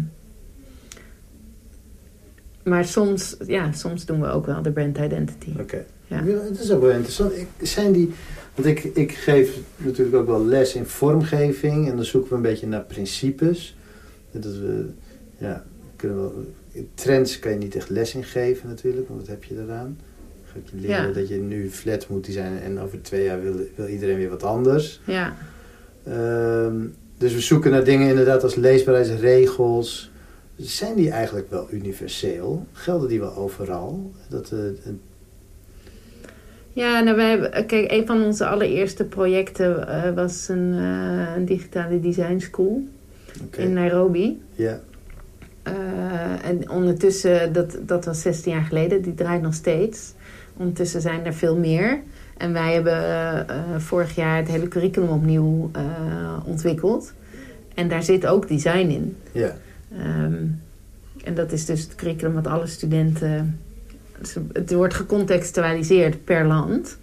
maar soms, ja, soms doen we ook wel de brand identity. oké. Ja. Ja, Het is ook wel interessant. Ik, zijn die, want ik, ik geef natuurlijk ook wel les in vormgeving en dan zoeken we een beetje naar principes. Dat we, ja, kunnen wel, trends kan je niet echt les in geven natuurlijk, want wat heb je eraan? Ga ik je leren Ja. dat je nu flat moet zijn en over twee jaar wil, wil iedereen weer wat anders. Ja, Ehm, dus we zoeken naar dingen inderdaad als leesbaarheidsregels. Zijn die eigenlijk wel universeel? Gelden die wel overal? Dat, eh, ja nou wij hebben, kijk, een van onze allereerste projecten eh, was een, eh, een digitale design school in Nairobi. Ja, en ondertussen, dat, dat was 16 jaar geleden, die draait nog steeds. Ondertussen zijn er veel meer. En wij hebben eh, vorig jaar het hele curriculum opnieuw eh, ontwikkeld. En daar zit ook design in. ja. Ehm, en dat is dus het curriculum wat alle studenten. Het wordt gecontextualiseerd per land.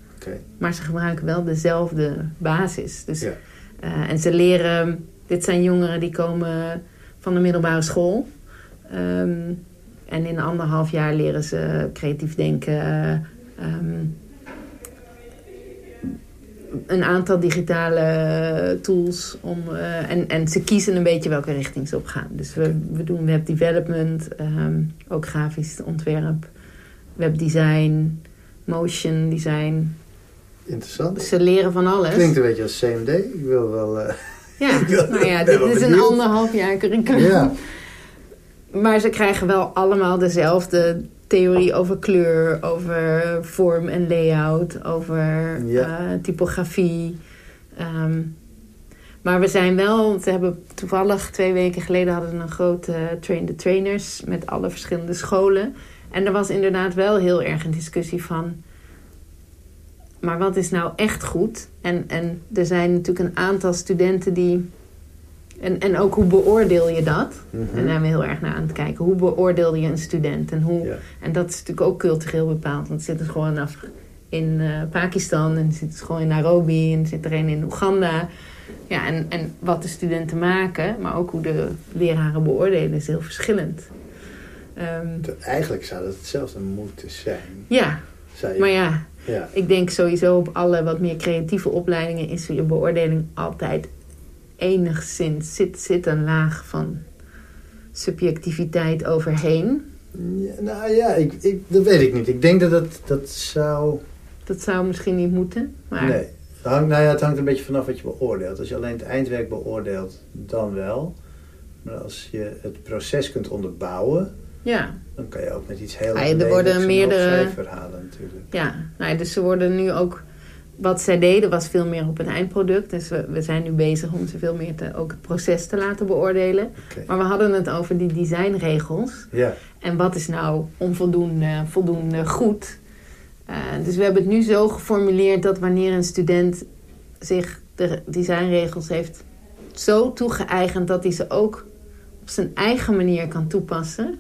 Maar ze gebruiken wel dezelfde basis. Dus, Ja. eh, en ze leren. Dit zijn jongeren die komen van de middelbare school. Ehm, en in anderhalf jaar leren ze creatief denken. ehm, een aantal digitale tools. Om, eh, en, en ze kiezen een beetje welke richting ze op gaan. Dus we, we doen web development, ehm, ook grafisch ontwerp, webdesign, motion design. Interessant. Ze leren van alles. Klinkt een beetje als CMD. Ik wil wel... eh, Ja, wil- nou ja, dit is een anderhalf jaar curriculum. ja. Maar ze krijgen wel allemaal dezelfde theorie over kleur, over vorm en layout, over Ja. eh, typografie. Ehm, maar we zijn wel, we hebben toevallig twee weken geleden hadden we een grote train the trainers met alle verschillende scholen. En er was inderdaad wel heel erg een discussie van. Maar wat is nou echt goed? En, en er zijn natuurlijk een aantal studenten die. En, en ook hoe beoordeel je dat? Mhm. En daar we heel erg naar aan het kijken. Hoe beoordeel je een student? En, hoe, Ja. en dat is natuurlijk ook cultureel bepaald. Want zit dus gewoon af in eh, Pakistan en zit dus gewoon in Nairobi en zit er een in Oeganda. Ja, en, en wat de studenten maken, maar ook hoe de leraren beoordelen, is heel verschillend. Ehm, Eigenlijk zou dat hetzelfde moeten zijn. ja, je- maar ja, ja. ik denk sowieso op alle wat meer creatieve opleidingen is je beoordeling altijd enigszins zit, zit een laag van subjectiviteit overheen. Ja, nou ja, ik, ik, dat weet ik niet. Ik denk dat dat, dat zou... Dat zou misschien niet moeten. Maar Nee. Het hangt, nou ja, het hangt een beetje vanaf wat je beoordeelt. Als je alleen het eindwerk beoordeelt, dan wel. Maar als je het proces kunt onderbouwen, ja, dan kan je ook met iets heel Ah, ja, er lelijks worden meerdere- hoop cijfer halen natuurlijk. ja. Nou, ja, dus ze worden nu ook. Wat zij deden was veel meer op het eindproduct. Dus we, we zijn nu bezig om ze veel meer te, ook het proces te laten beoordelen. Maar we hadden het over die designregels. Ja, En wat is nou onvoldoende voldoende goed? Eh, dus we hebben het nu zo geformuleerd dat wanneer een student zich de designregels heeft zo toegeëigend dat hij ze ook op zijn eigen manier kan toepassen,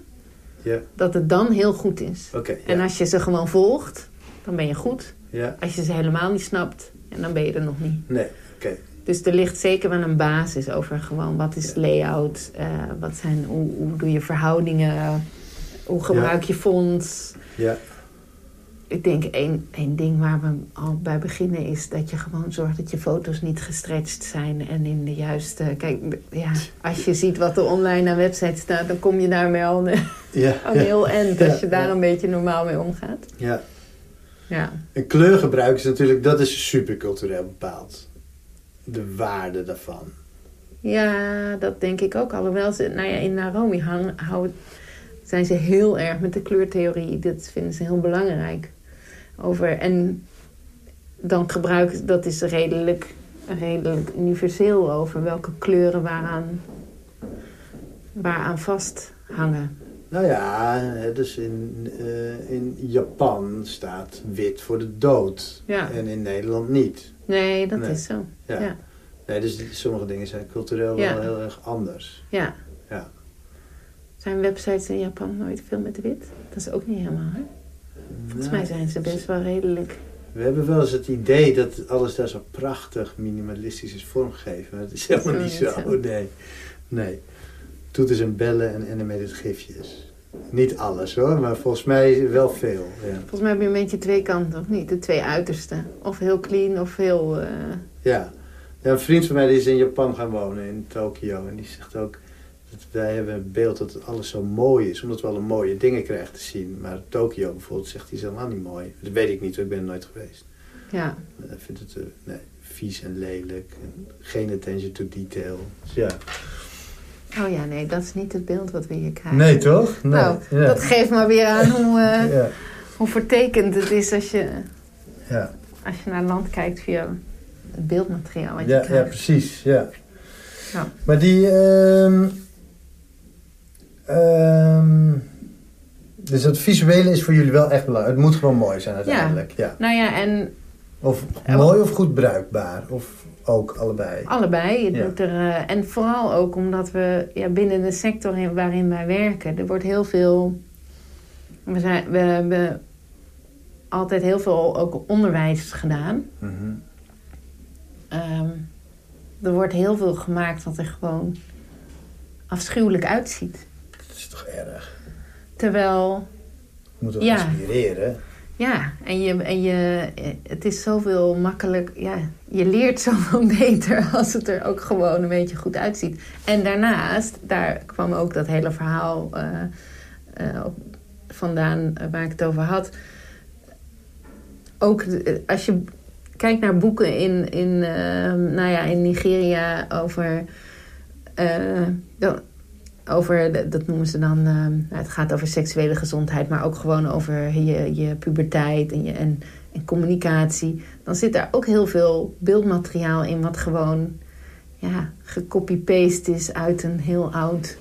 dat het dan heel goed is. En als je ze gewoon volgt, dan ben je goed. Ja, Als je ze helemaal niet snapt, en dan ben je er nog niet. nee, oké. Dus er ligt zeker wel een basis over gewoon wat is layout, eh, wat zijn, hoe, hoe doe je verhoudingen, hoe gebruik je fonts. Ja, Ik denk één, één ding waar we al bij beginnen is dat je gewoon zorgt dat je foto's niet gestretched zijn en in de juiste. Kijk, ja, als je ziet wat er online aan websites staat, dan kom je daarmee al een, ja, een heel eind als je daar een beetje normaal mee omgaat. ja. Ja. En kleurgebruik is natuurlijk, dat is super cultureel bepaald. De waarde daarvan. Ja, dat denk ik ook. Alhoewel ze, nou ja, in Nairobi hang, zijn ze heel erg met de kleurtheorie. Dat vinden ze heel belangrijk. Over, en dan gebruik dat is redelijk, redelijk universeel over welke kleuren waaraan waaraan vasthangen. Nou ja, dus in, eh, in Japan staat wit voor de dood. Ja. En in Nederland niet. Nee, dat Nee. is zo. Ja. Ja. Nee, dus sommige dingen zijn cultureel Ja. wel heel erg anders. Ja. Ja. Zijn websites in Japan nooit veel met wit? Dat is ook niet helemaal, hè? Volgens mij zijn ze best wel redelijk. We hebben wel eens het idee dat alles daar zo prachtig minimalistisch is vormgegeven. Maar dat is helemaal niet zo. Nee. Nee. Toeters en bellen en animated gifjes. Niet alles hoor, maar volgens mij wel veel. Ja. Volgens mij heb je een beetje twee kanten, of niet? De twee uitersten. Of heel clean, of heel... eh, Ja. ja. Een vriend van mij die is in Japan gaan wonen, in Tokio. En die zegt ook dat wij hebben een beeld dat alles zo mooi is. Omdat we alle mooie dingen krijgen te zien. Maar Tokio bijvoorbeeld zegt hij is helemaal niet mooi. Dat weet ik niet, ik ben er nooit geweest. ja. Hij vindt het eh, nee, vies en lelijk. En geen attention to detail. Dus ja. Oh ja, nee, dat is niet het beeld wat we hier krijgen. Nee, toch? Nee. nou, ja. dat geeft maar weer aan hoe, eh, ja. hoe vertekend het is als je, Ja. als je naar het land kijkt via het beeldmateriaal wat je Ja, ja, krijgt. precies. Ja. Maar die... ehm ehm, dus het visuele is voor jullie wel echt belangrijk. Het moet gewoon mooi zijn uiteindelijk. Ja. Nou ja, en Of mooi of goed bruikbaar. Of ook allebei. allebei. Het Ja. er, eh, en vooral ook omdat we ja, binnen de sector in- waarin wij werken, er wordt heel veel. We, zijn, we hebben altijd heel veel ook onderwijs gedaan. Mhm. Ehm, er wordt heel veel gemaakt wat er gewoon afschuwelijk uitziet. Dat is toch erg. Terwijl, Je moet wel Ja. inspireren. Ja, en, je, en je, het is zoveel makkelijk, ja, je leert zoveel beter als het er ook gewoon een beetje goed uitziet. En daarnaast, daar kwam ook dat hele verhaal eh, eh, vandaan eh, waar ik het over had. Ook als je kijkt naar boeken in, in, nou ja, in Nigeria over. Over, dat noemen ze dan, eh, nou, het gaat over seksuele gezondheid, maar ook gewoon over je, je puberteit en, je, en, en communicatie. Dan zit daar ook heel veel beeldmateriaal in, wat gewoon ja, gecopy-paste is uit een heel oud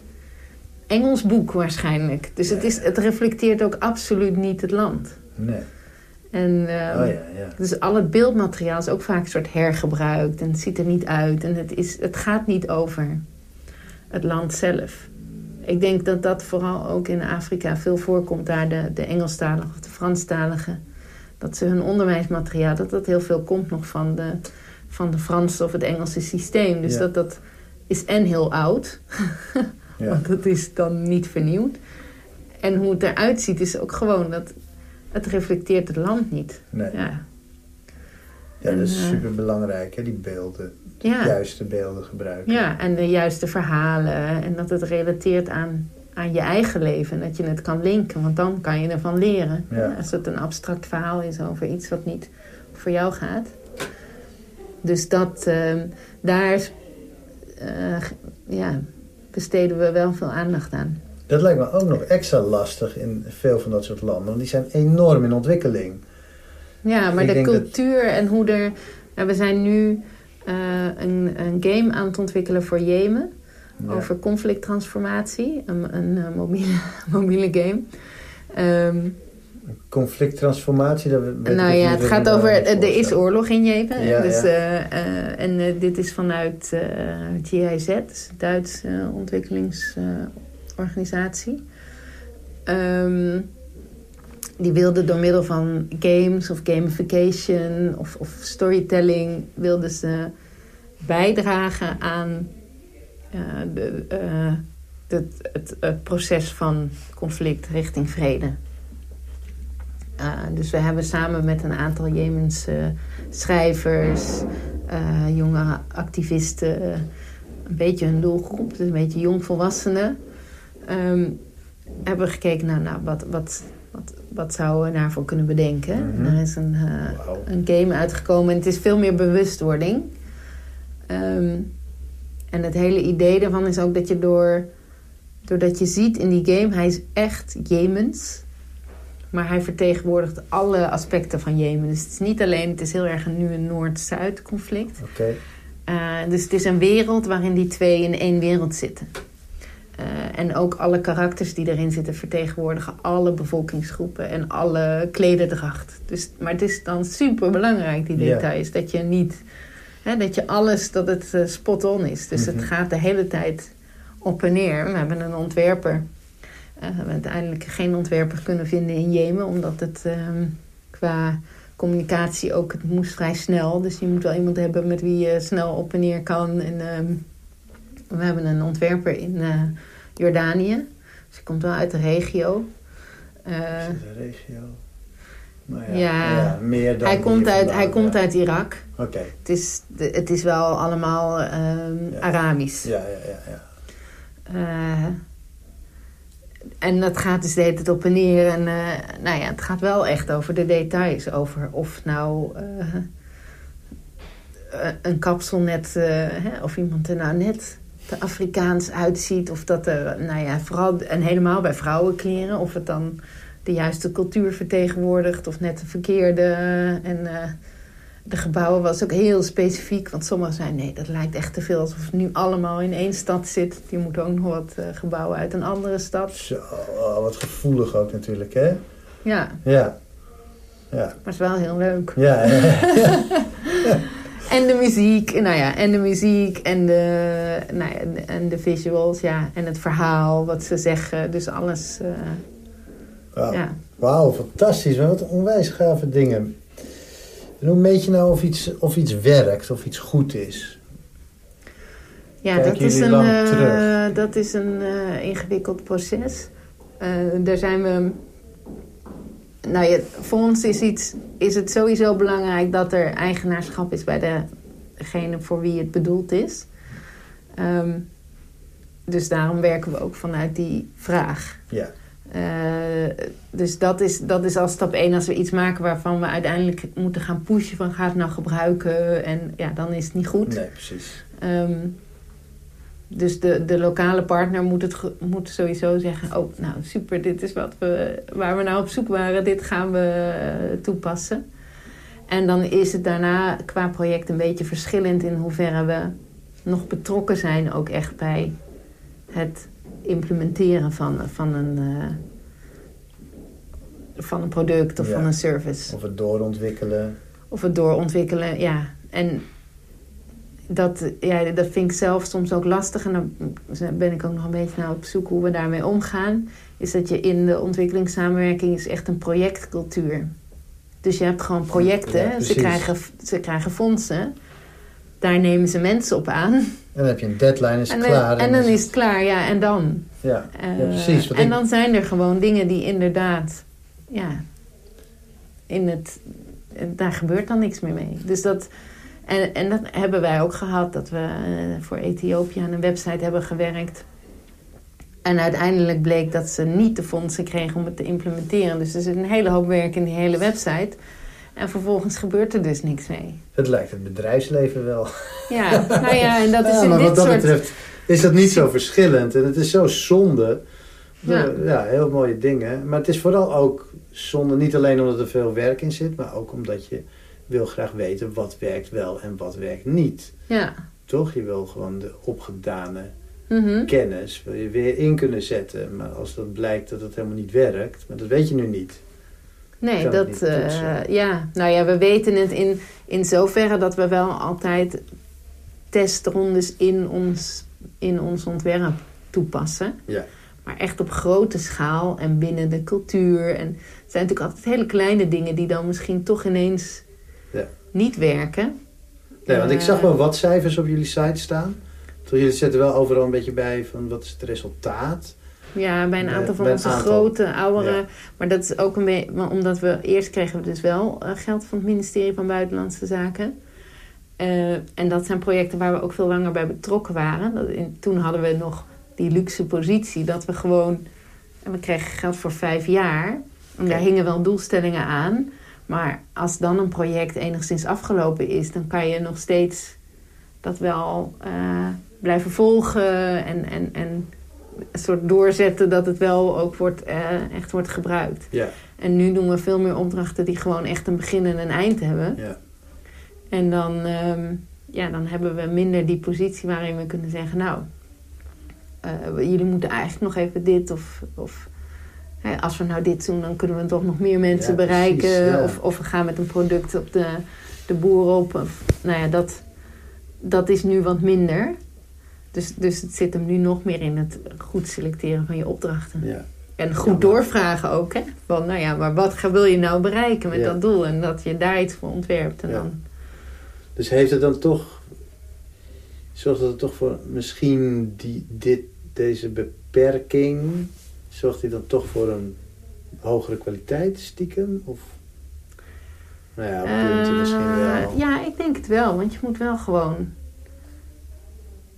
Engels boek waarschijnlijk. Dus het, is, het reflecteert ook absoluut niet het land. Nee. En, ehm, oh ja, ja. dus al het beeldmateriaal is ook vaak een soort hergebruikt. En het ziet er niet uit. En het, is, het gaat niet over het land zelf. Ik denk dat dat vooral ook in Afrika veel voorkomt. Daar de, de Engelstaligen of de Franstaligen. Dat ze hun onderwijsmateriaal... dat dat heel veel komt nog van de, van de Franse of het Engelse systeem. Dus Ja. dat dat is en heel oud. ja. Want dat is dan niet vernieuwd. En hoe het eruit ziet is ook gewoon dat... het reflecteert het land niet. Nee. Ja. Ja, dat is super belangrijk, hè, die beelden. De Ja. juiste beelden gebruiken. Ja, en de juiste verhalen. En dat het relateert aan, aan je eigen leven. En dat je het kan linken, want dan kan je ervan leren. Ja. Als het een abstract verhaal is over iets wat niet voor jou gaat. Dus dat, eh, daar eh, ja, besteden we wel veel aandacht aan. Dat lijkt me ook nog extra lastig in veel van dat soort landen. Want die zijn enorm in ontwikkeling. Ja, maar Ik de dat- cultuur en hoe er... nou, we zijn nu eh, een, een game aan het ontwikkelen voor Jemen. Ja. over conflicttransformatie. Een, een eh, mobiele, mobiele game. Ehm, Conflicttransformatie. Dat weet nou ja, het gaat een, over... Er is oorlog in Jemen. Ja, dus, ja. eh, en dit is vanuit GIZ, dus Duitse ontwikkelingsorganisatie. Ehm, die wilde door middel van games of gamification of, of storytelling... wilden ze bijdragen aan eh, eh, het, het, proces van conflict richting vrede. Uh, dus we hebben samen met een aantal Jemense schrijvers, jonge activisten, een beetje hun doelgroep, dus een beetje jongvolwassenen, um, hebben we gekeken naar nou, wat, wat, wat, wat zouden we daarvoor kunnen bedenken. Mhm. En er is een, uh, Wauw. een game uitgekomen en het is veel meer bewustwording. Um, en het hele idee daarvan is ook dat je door, doordat je ziet in die game, hij is echt Jemens. Maar hij vertegenwoordigt alle aspecten van Jemen. Dus het is niet alleen, het is heel erg een, nu een Noord-Zuid conflict. Oké. Uh, dus het is een wereld waarin die twee in één wereld zitten. Uh, en ook alle karakters die erin zitten vertegenwoordigen alle bevolkingsgroepen en alle klederdracht. Dus, maar het is dan super belangrijk, die details. Dat je niet, hè, dat je alles, dat het eh, spot on is. Dus Mhm. het gaat de hele tijd op en neer. We hebben een ontwerper. Eh, we hebben uiteindelijk geen ontwerper kunnen vinden in Jemen, omdat het ehm, qua communicatie ook, het moest vrij snel. Dus je moet wel iemand hebben met wie je snel op en neer kan. En ehm, we hebben een ontwerper in eh, Jordanië. Dus hij komt wel uit de regio. Eh, Is het een regio? Nou Ja. meer dan hij komt, uit, vandaan, hij komt uit Irak. Oké, Het is, de- het is wel allemaal ehm, Ja. Arabisch. ja, ja, ja. ja. Eh, en dat gaat dus de hele tijd op en neer. En eh, nou ja, het gaat wel echt over de details. Over of nou eh, eh, een kapsel net... eh, hè, of iemand er nou net te Afrikaans uitziet. Of dat er, nou ja, vooral en helemaal bij vrouwenkleren. Of het dan de juiste cultuur vertegenwoordigt. Of net de verkeerde. En eh, de gebouwen was ook heel specifiek. Want sommigen zeiden, nee, dat lijkt echt te veel. Alsof het nu allemaal in één stad zit. Die moeten ook nog wat eh, gebouwen uit een andere stad. Zo, wat gevoelig ook natuurlijk, hè? Ja, Ja. Ja, maar het is wel heel leuk. ja, ja. En de muziek, nou ja, en de muziek en de, nou ja, en- de visuals, ja. En het verhaal, wat ze zeggen. Dus alles, eh, Wauw, ja. Wauw, fantastisch. Wat onwijs gave dingen. En hoe meet je nou of iets, of iets werkt, of iets goed is? Ja, Kijken dat is, een, eh, dat is een eh, ingewikkeld proces. Eh, daar zijn we. Nou ja, voor ons is, iets, is het sowieso belangrijk dat er eigenaarschap is bij degene voor wie het bedoeld is. Ehm, dus daarom werken we ook vanuit die vraag. Ja, Eh, dus dat is, dat is als stap één. Als we iets maken waarvan we uiteindelijk moeten gaan pushen van ga het nou gebruiken. En ja, dan is het niet goed. nee, precies. Ehm, dus de, de lokale partner moet, het, moet sowieso zeggen... oh, nou super, dit is wat we, waar we nou op zoek waren. Dit gaan we eh, toepassen. En dan is het daarna qua project een beetje verschillend... in hoeverre we nog betrokken zijn ook echt bij het implementeren van, van, een, eh, van een product of Ja. van een service. Of het doorontwikkelen. Of het doorontwikkelen, ja. En dat, ja, dat vind ik zelf soms ook lastig. En dan ben ik ook nog een beetje naar op zoek hoe we daarmee omgaan. Is dat je in de ontwikkelingssamenwerking is echt een projectcultuur. Dus je hebt gewoon projecten. Ja, ze, krijgen, ze krijgen fondsen. Daar nemen ze mensen op aan. En dan heb je een deadline, is het en, klaar. en dan is het klaar, ja. En dan? Ja, Eh, ja precies. En dan zijn er gewoon dingen die inderdaad, ja, in het, daar gebeurt dan niks meer mee. Dus dat, en, en dat hebben wij ook gehad, dat we eh, voor Ethiopië aan een website hebben gewerkt. En uiteindelijk bleek dat ze niet de fondsen kregen om het te implementeren. Dus er zit een hele hoop werk in die hele website. En vervolgens gebeurt er dus niks mee. Het lijkt het bedrijfsleven wel. Ja, nou ja, en dat is Ja, in maar dit wat dat soort... betreft is dat niet zo verschillend. En het is zo zonde. Ja. Ja. heel mooie dingen. Maar het is vooral ook zonde, niet alleen omdat er veel werk in zit, maar ook omdat je wil graag weten wat werkt wel en wat werkt niet. Ja. Toch? Je wil gewoon de opgedane Mhm. kennis wil je weer in kunnen zetten. Maar als dat blijkt dat het helemaal niet werkt, maar dat weet je nu niet. Nee, dat, eh, ja. Nou ja, we weten het in, in zoverre dat we wel altijd testrondes in ons, in ons ontwerp toepassen. Ja. Maar echt op grote schaal en binnen de cultuur. En het zijn natuurlijk altijd hele kleine dingen die dan misschien toch ineens Ja. niet werken. Nee, want ik Eh, zag wel wat cijfers op jullie site staan. Toch, jullie zetten wel overal een beetje bij van wat is het resultaat. Ja, bij een aantal van een onze aantal. grote, oudere. Ja. Maar dat is ook een beetje. Omdat we eerst kregen we dus wel eh, geld van het ministerie van Buitenlandse Zaken. Eh, en dat zijn projecten waar we ook veel langer bij betrokken waren. Dat in- toen hadden we nog die luxe positie dat we gewoon. En we kregen geld voor vijf jaar. En daar hingen wel doelstellingen aan. Maar als dan een project enigszins afgelopen is, dan kan je nog steeds dat wel eh, blijven volgen en, en, en een soort doorzetten dat het wel ook wordt, eh, echt wordt gebruikt. Ja, En nu doen we veel meer opdrachten die gewoon echt een begin en een eind hebben. ja. En dan, ehm, ja, dan hebben we minder die positie waarin we kunnen zeggen, nou, eh, jullie moeten eigenlijk nog even dit. Of, of hè, als we nou dit doen, dan kunnen we toch nog meer mensen Ja, bereiken. precies, ja. of, of we gaan met een product op de, de boer op. Of, nou ja, dat, dat is nu wat minder. Dus, dus het zit hem nu nog meer in het goed selecteren van je opdrachten. Ja. En goed Ja, doorvragen ook, hè? Van, nou ja, maar wat ga- wil je nou bereiken met Ja. dat doel? En dat je daar iets voor ontwerpt. En Ja. dan, Dus heeft het dan toch... Zorgt het er toch voor misschien die, dit, deze beperking... Zorgt die dan toch voor een hogere kwaliteit stiekem? Of... Nou ja, misschien Eh, wel. Ja, ik denk het wel. Want je moet wel gewoon...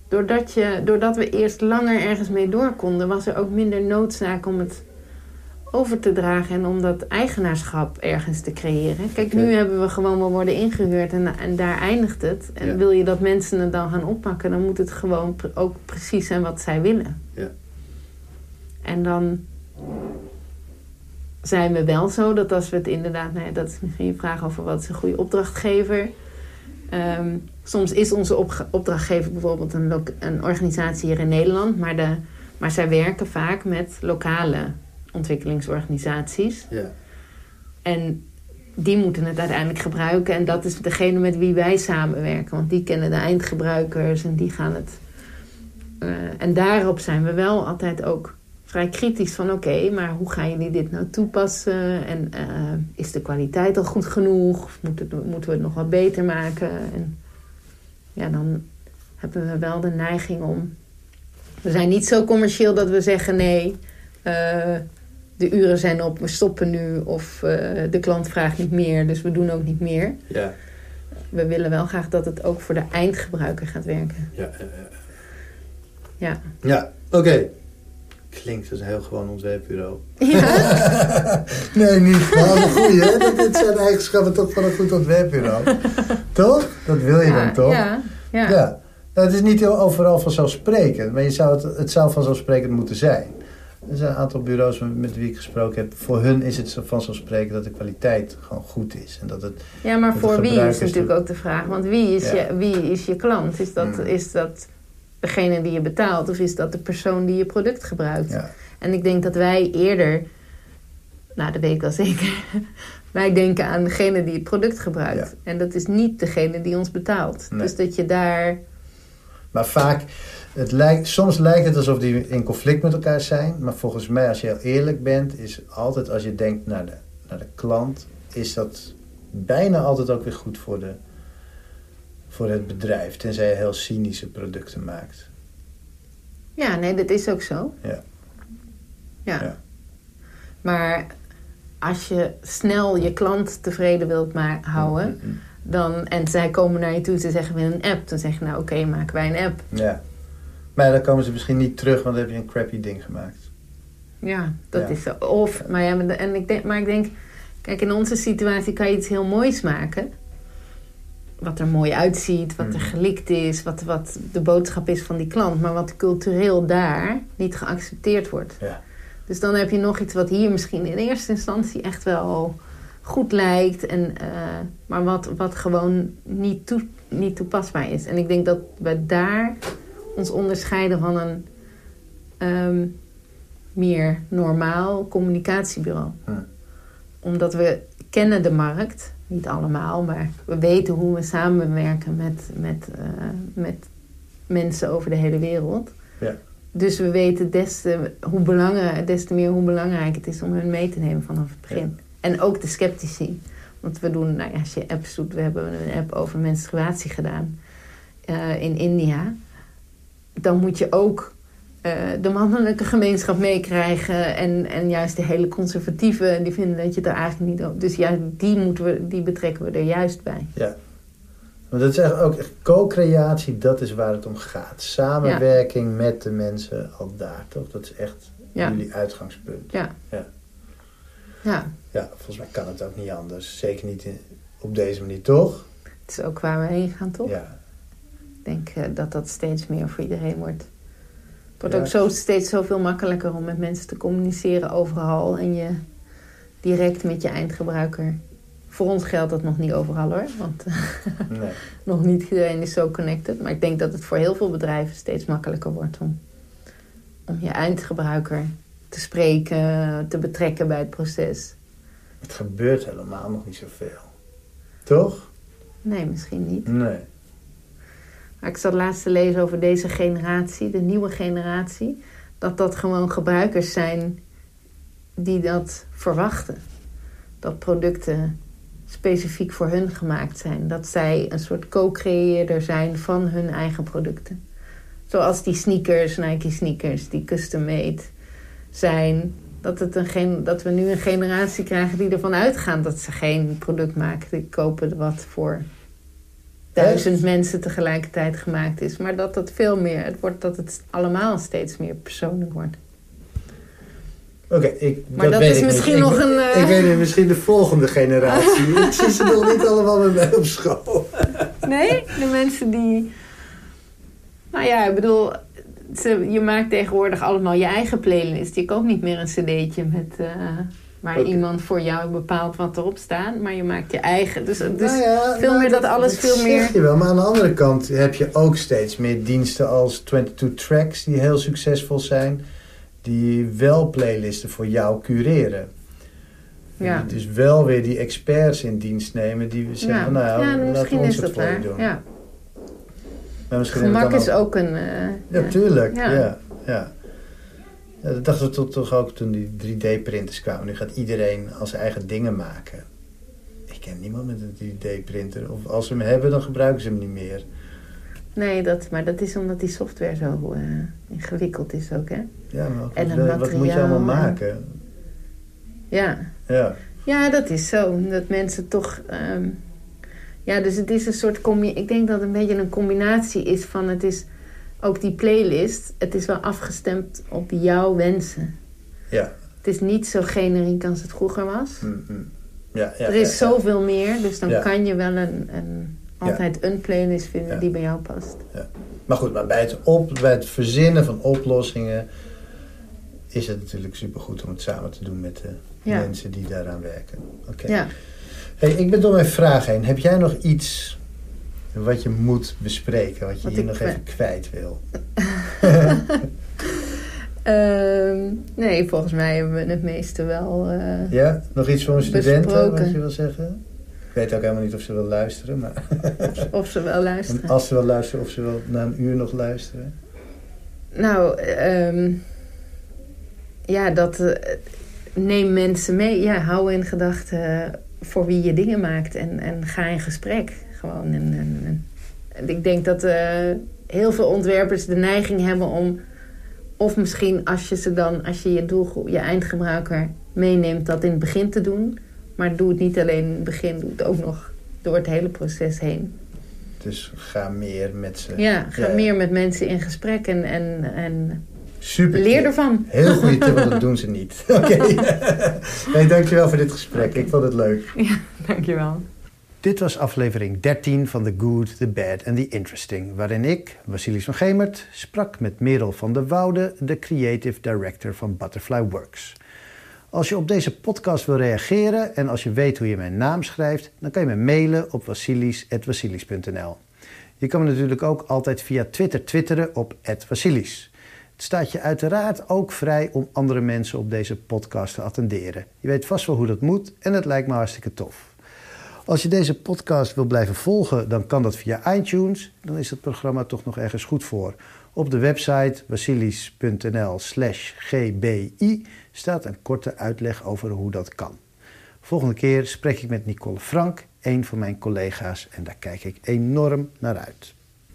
Doordat, je, doordat we eerst langer ergens mee door konden... was er ook minder noodzaak om het over te dragen... en om dat eigenaarschap ergens te creëren. Kijk, nu hebben we gewoon wel worden ingehuurd... en, en daar eindigt het. En Ja. wil je dat mensen het dan gaan oppakken... dan moet het gewoon ook precies zijn wat zij willen. Ja. En dan zijn we wel zo dat als we het inderdaad, nou ja, dat is misschien je vraag over wat is een goede opdrachtgever. Ehm, soms is onze opdrachtgever bijvoorbeeld een, een organisatie hier in Nederland, maar, de, maar zij werken vaak met lokale ontwikkelingsorganisaties. Ja. En die moeten het uiteindelijk gebruiken. En dat is degene met wie wij samenwerken. Want die kennen de eindgebruikers en die gaan het. eh, en daarop zijn we wel altijd ook vrij kritisch van: oké, maar hoe gaan jullie dit nou toepassen? En eh, is de kwaliteit al goed genoeg? Of moeten, moeten we het nog wat beter maken? En ja, dan hebben we wel de neiging om. We zijn niet zo commercieel dat we zeggen: nee. eh, de uren zijn op, we stoppen nu. Of eh, de klant vraagt niet meer, dus we doen ook niet meer. Ja. We willen wel graag dat het ook voor de eindgebruiker gaat werken. Ja. Ja. ja. oké. Klinkt als een heel gewoon ontwerpbureau. Ja, nee, niet. Maar een goeie, hè? Dat, dit zijn eigenschappen toch van een goed ontwerpbureau. toch? Dat wil je dan toch? Ja, ja. Ja. Nou, het is niet heel overal vanzelfsprekend, maar je zou het, het zou vanzelfsprekend moeten zijn. Er zijn een aantal bureaus met, wie ik gesproken heb. Voor hun is het zo vanzelfsprekend dat de kwaliteit gewoon goed is. En dat het, ja maar Dat voor wie is natuurlijk ook de vraag. Want wie is, Ja. je, wie is je klant? Is dat, Mm. is dat degene die je betaalt of is dat de persoon die je product gebruikt? ja, En ik denk dat wij eerder, nou dat weet ik wel zeker, wij denken aan degene die het product gebruikt. Ja. En dat is niet degene die ons betaalt. Nee. Dus dat je daar, Maar vaak, het lijkt, soms lijkt het alsof die in conflict met elkaar zijn. Maar volgens mij, als je heel eerlijk bent, is altijd als je denkt naar de, naar de klant, is dat bijna altijd ook weer goed voor, de, voor het bedrijf. Tenzij je heel cynische producten maakt. ja nee dat is ook zo. Ja. Ja. Ja. Maar als je snel je klant tevreden wilt ma- houden, Mm, mm, dan, en zij komen naar je toe te zeggen we willen een app, dan zeg je nou oké, maken wij een app. mm. Ja. Maar dan komen ze misschien niet terug, want dan heb je een crappy ding gemaakt. Ja, dat Ja. is zo. Of, maar, ja, maar, en ik denk, maar ik denk, kijk, in onze situatie kan je iets heel moois maken. Wat er mooi uitziet, wat er Mhm. gelikt is, wat, wat de boodschap is van die klant. Maar wat cultureel daar niet geaccepteerd wordt. Ja. Dus dan heb je nog iets wat hier misschien in eerste instantie echt wel goed lijkt. En, eh, maar wat, wat gewoon niet, toe, niet toepasbaar is. En ik denk dat we daar ons onderscheiden van een ehm, meer normaal communicatiebureau. Omdat we kennen de markt, niet allemaal, maar we weten hoe we samenwerken met, met, eh, met mensen over de hele wereld. Ja. Dus we weten des te, hoe belangrijk, des te meer hoe belangrijk het is om hun mee te nemen vanaf het begin. En ook de sceptici. Want we doen, nou ja, als je apps doet, we hebben een app over menstruatie gedaan eh, in India. Dan moet je ook eh, de mannelijke gemeenschap meekrijgen. En, en juist de hele conservatieven, die vinden dat je er eigenlijk niet op. Dus ja, die, moeten we, die betrekken we er juist bij. Ja. Want dat is echt ook echt co-creatie, dat is waar het om gaat. Samenwerking met de mensen al daar, toch? Dat is echt Ja. jullie uitgangspunt. Ja. Ja. Ja, Ja, volgens mij kan het ook niet anders. Zeker niet in- op deze manier, toch? het is ook waar we heen gaan, toch? Ja. Ik denk eh, dat dat steeds meer voor iedereen wordt. Het wordt Ja. ook zo, steeds zoveel makkelijker om met mensen te communiceren overal. En je direct met je eindgebruiker. Voor ons geldt dat nog niet overal hoor. Want Nee. nog niet iedereen is zo connected. Maar ik denk dat het voor heel veel bedrijven steeds makkelijker wordt om om je eindgebruiker te spreken, te betrekken bij het proces. Het gebeurt helemaal nog niet zoveel. Toch? Nee, misschien niet. Nee. Ik zat laatst te lezen over deze generatie, de nieuwe generatie. Dat dat gewoon gebruikers zijn die dat verwachten. Dat producten specifiek voor hun gemaakt zijn. Dat zij een soort co-creëerder zijn van hun eigen producten. Zoals die sneakers, Nike sneakers, die custom-made zijn. Dat, het een dat we nu een generatie krijgen die ervan uitgaan dat ze geen product maken. Die kopen wat voor duizend mensen tegelijkertijd gemaakt is. Maar dat het veel meer, het wordt dat het allemaal steeds meer persoonlijk wordt. Oké, ik Maar dat is ik misschien niet. nog ik, een, eh, Ik weet het, misschien de volgende generatie. ik zie ze nog niet allemaal met mij op school. Nee, de mensen die. Nou ja, ik bedoel, ze, je maakt tegenwoordig allemaal je eigen playlist. Je koopt niet meer een cd'tje met. eh, waar iemand voor jou bepaalt wat erop staat, maar je maakt je eigen. Dus, dus Nou ja, veel nou, meer dat alles veel zeg meer- je wel, maar aan de andere kant heb je ook steeds meer diensten als 22 Tracks die heel succesvol zijn. Die wel playlisten voor jou cureren. Ja. Die dus wel weer die experts in dienst nemen die we zeggen, ja, nou ja, laten we ons is het dat voor je doen. Ja. Maar misschien Gemak is ook een. Ja, ja. tuurlijk. Ja. Ja. Ja, dat dachten we toch, toch ook toen die 3D-printers kwamen. Nu gaat iedereen al zijn eigen dingen maken. Ik ken niemand met een 3D-printer. Of als ze hem hebben, dan gebruiken ze hem niet meer. Nee, dat, maar dat is omdat die software zo eh, ingewikkeld is ook, hè? Ja, maar ook En wat, moet je allemaal en- maken? Ja. Ja. Ja, dat is zo. Dat mensen toch. ehm, ja, dus het is een soort. Ik denk dat het een beetje een combinatie is van. Het is ook die playlist. Het is wel afgestemd op jouw wensen. Ja. Het is niet zo generiek als het vroeger was. Mm, mm. ja, ja er is ja, zoveel meer, dus dan kan je wel een, een, altijd een playlist vinden die bij jou past. Maar goed, maar bij het, op, bij het verzinnen van oplossingen... is het natuurlijk supergoed om het samen te doen met de mensen die daaraan werken. Oké. Ja. Hey, ik ben door mijn vraag heen. Heb jij nog iets wat je moet bespreken, wat je Wat hier nog even kwijt wil? Ehm, nee, volgens mij hebben we het meeste wel. eh, Ja? Nog iets voor een studenten Besproken. wat je wil zeggen? Ik weet ook helemaal niet of ze wil luisteren, maar Of ze wel luisteren. en als ze wil luisteren, of ze wil na een uur nog luisteren. Nou, ehm, ja, dat. eh, neem mensen mee. Ja, hou in gedachten voor wie je dingen maakt. En, en ga in gesprek. Gewoon. En, en, ik denk dat eh, heel veel ontwerpers de neiging hebben om. Of misschien als je ze dan, als je je doelgroep, je eindgebruiker meeneemt, dat in het begin te doen. Maar doe het niet alleen in het begin, doe het ook nog door het hele proces heen. Dus ga meer met ze. Ja, ga meer met mensen in gesprek en, en, en Super leer ervan. Heel goede tip, want dat doen ze niet. Oké. hey, dankjewel voor dit gesprek. Ik vond het leuk. Dankjewel. Dit was aflevering 13 van The Good, The Bad and The Interesting, waarin ik, Vasilis van Gemert, sprak met Merel van der Woude, de creative director van Butterfly Works. Als je op deze podcast wil reageren en als je weet hoe je mijn naam schrijft, dan kan je me mailen op vasilis.vasilis.nl. Je kan me natuurlijk ook altijd via Twitter twitteren op @vasilis. Het staat je uiteraard ook vrij om andere mensen op deze podcast te attenderen. Je weet vast wel hoe dat moet en het lijkt me hartstikke tof. Als je deze podcast wil blijven volgen, dan kan dat via iTunes. Dan is het programma toch nog ergens goed voor. Op de website vasilis.nl slash gbi staat een korte uitleg over hoe dat kan. Volgende keer spreek ik met Nicole Frank, een van mijn collega's, en daar kijk ik enorm naar uit.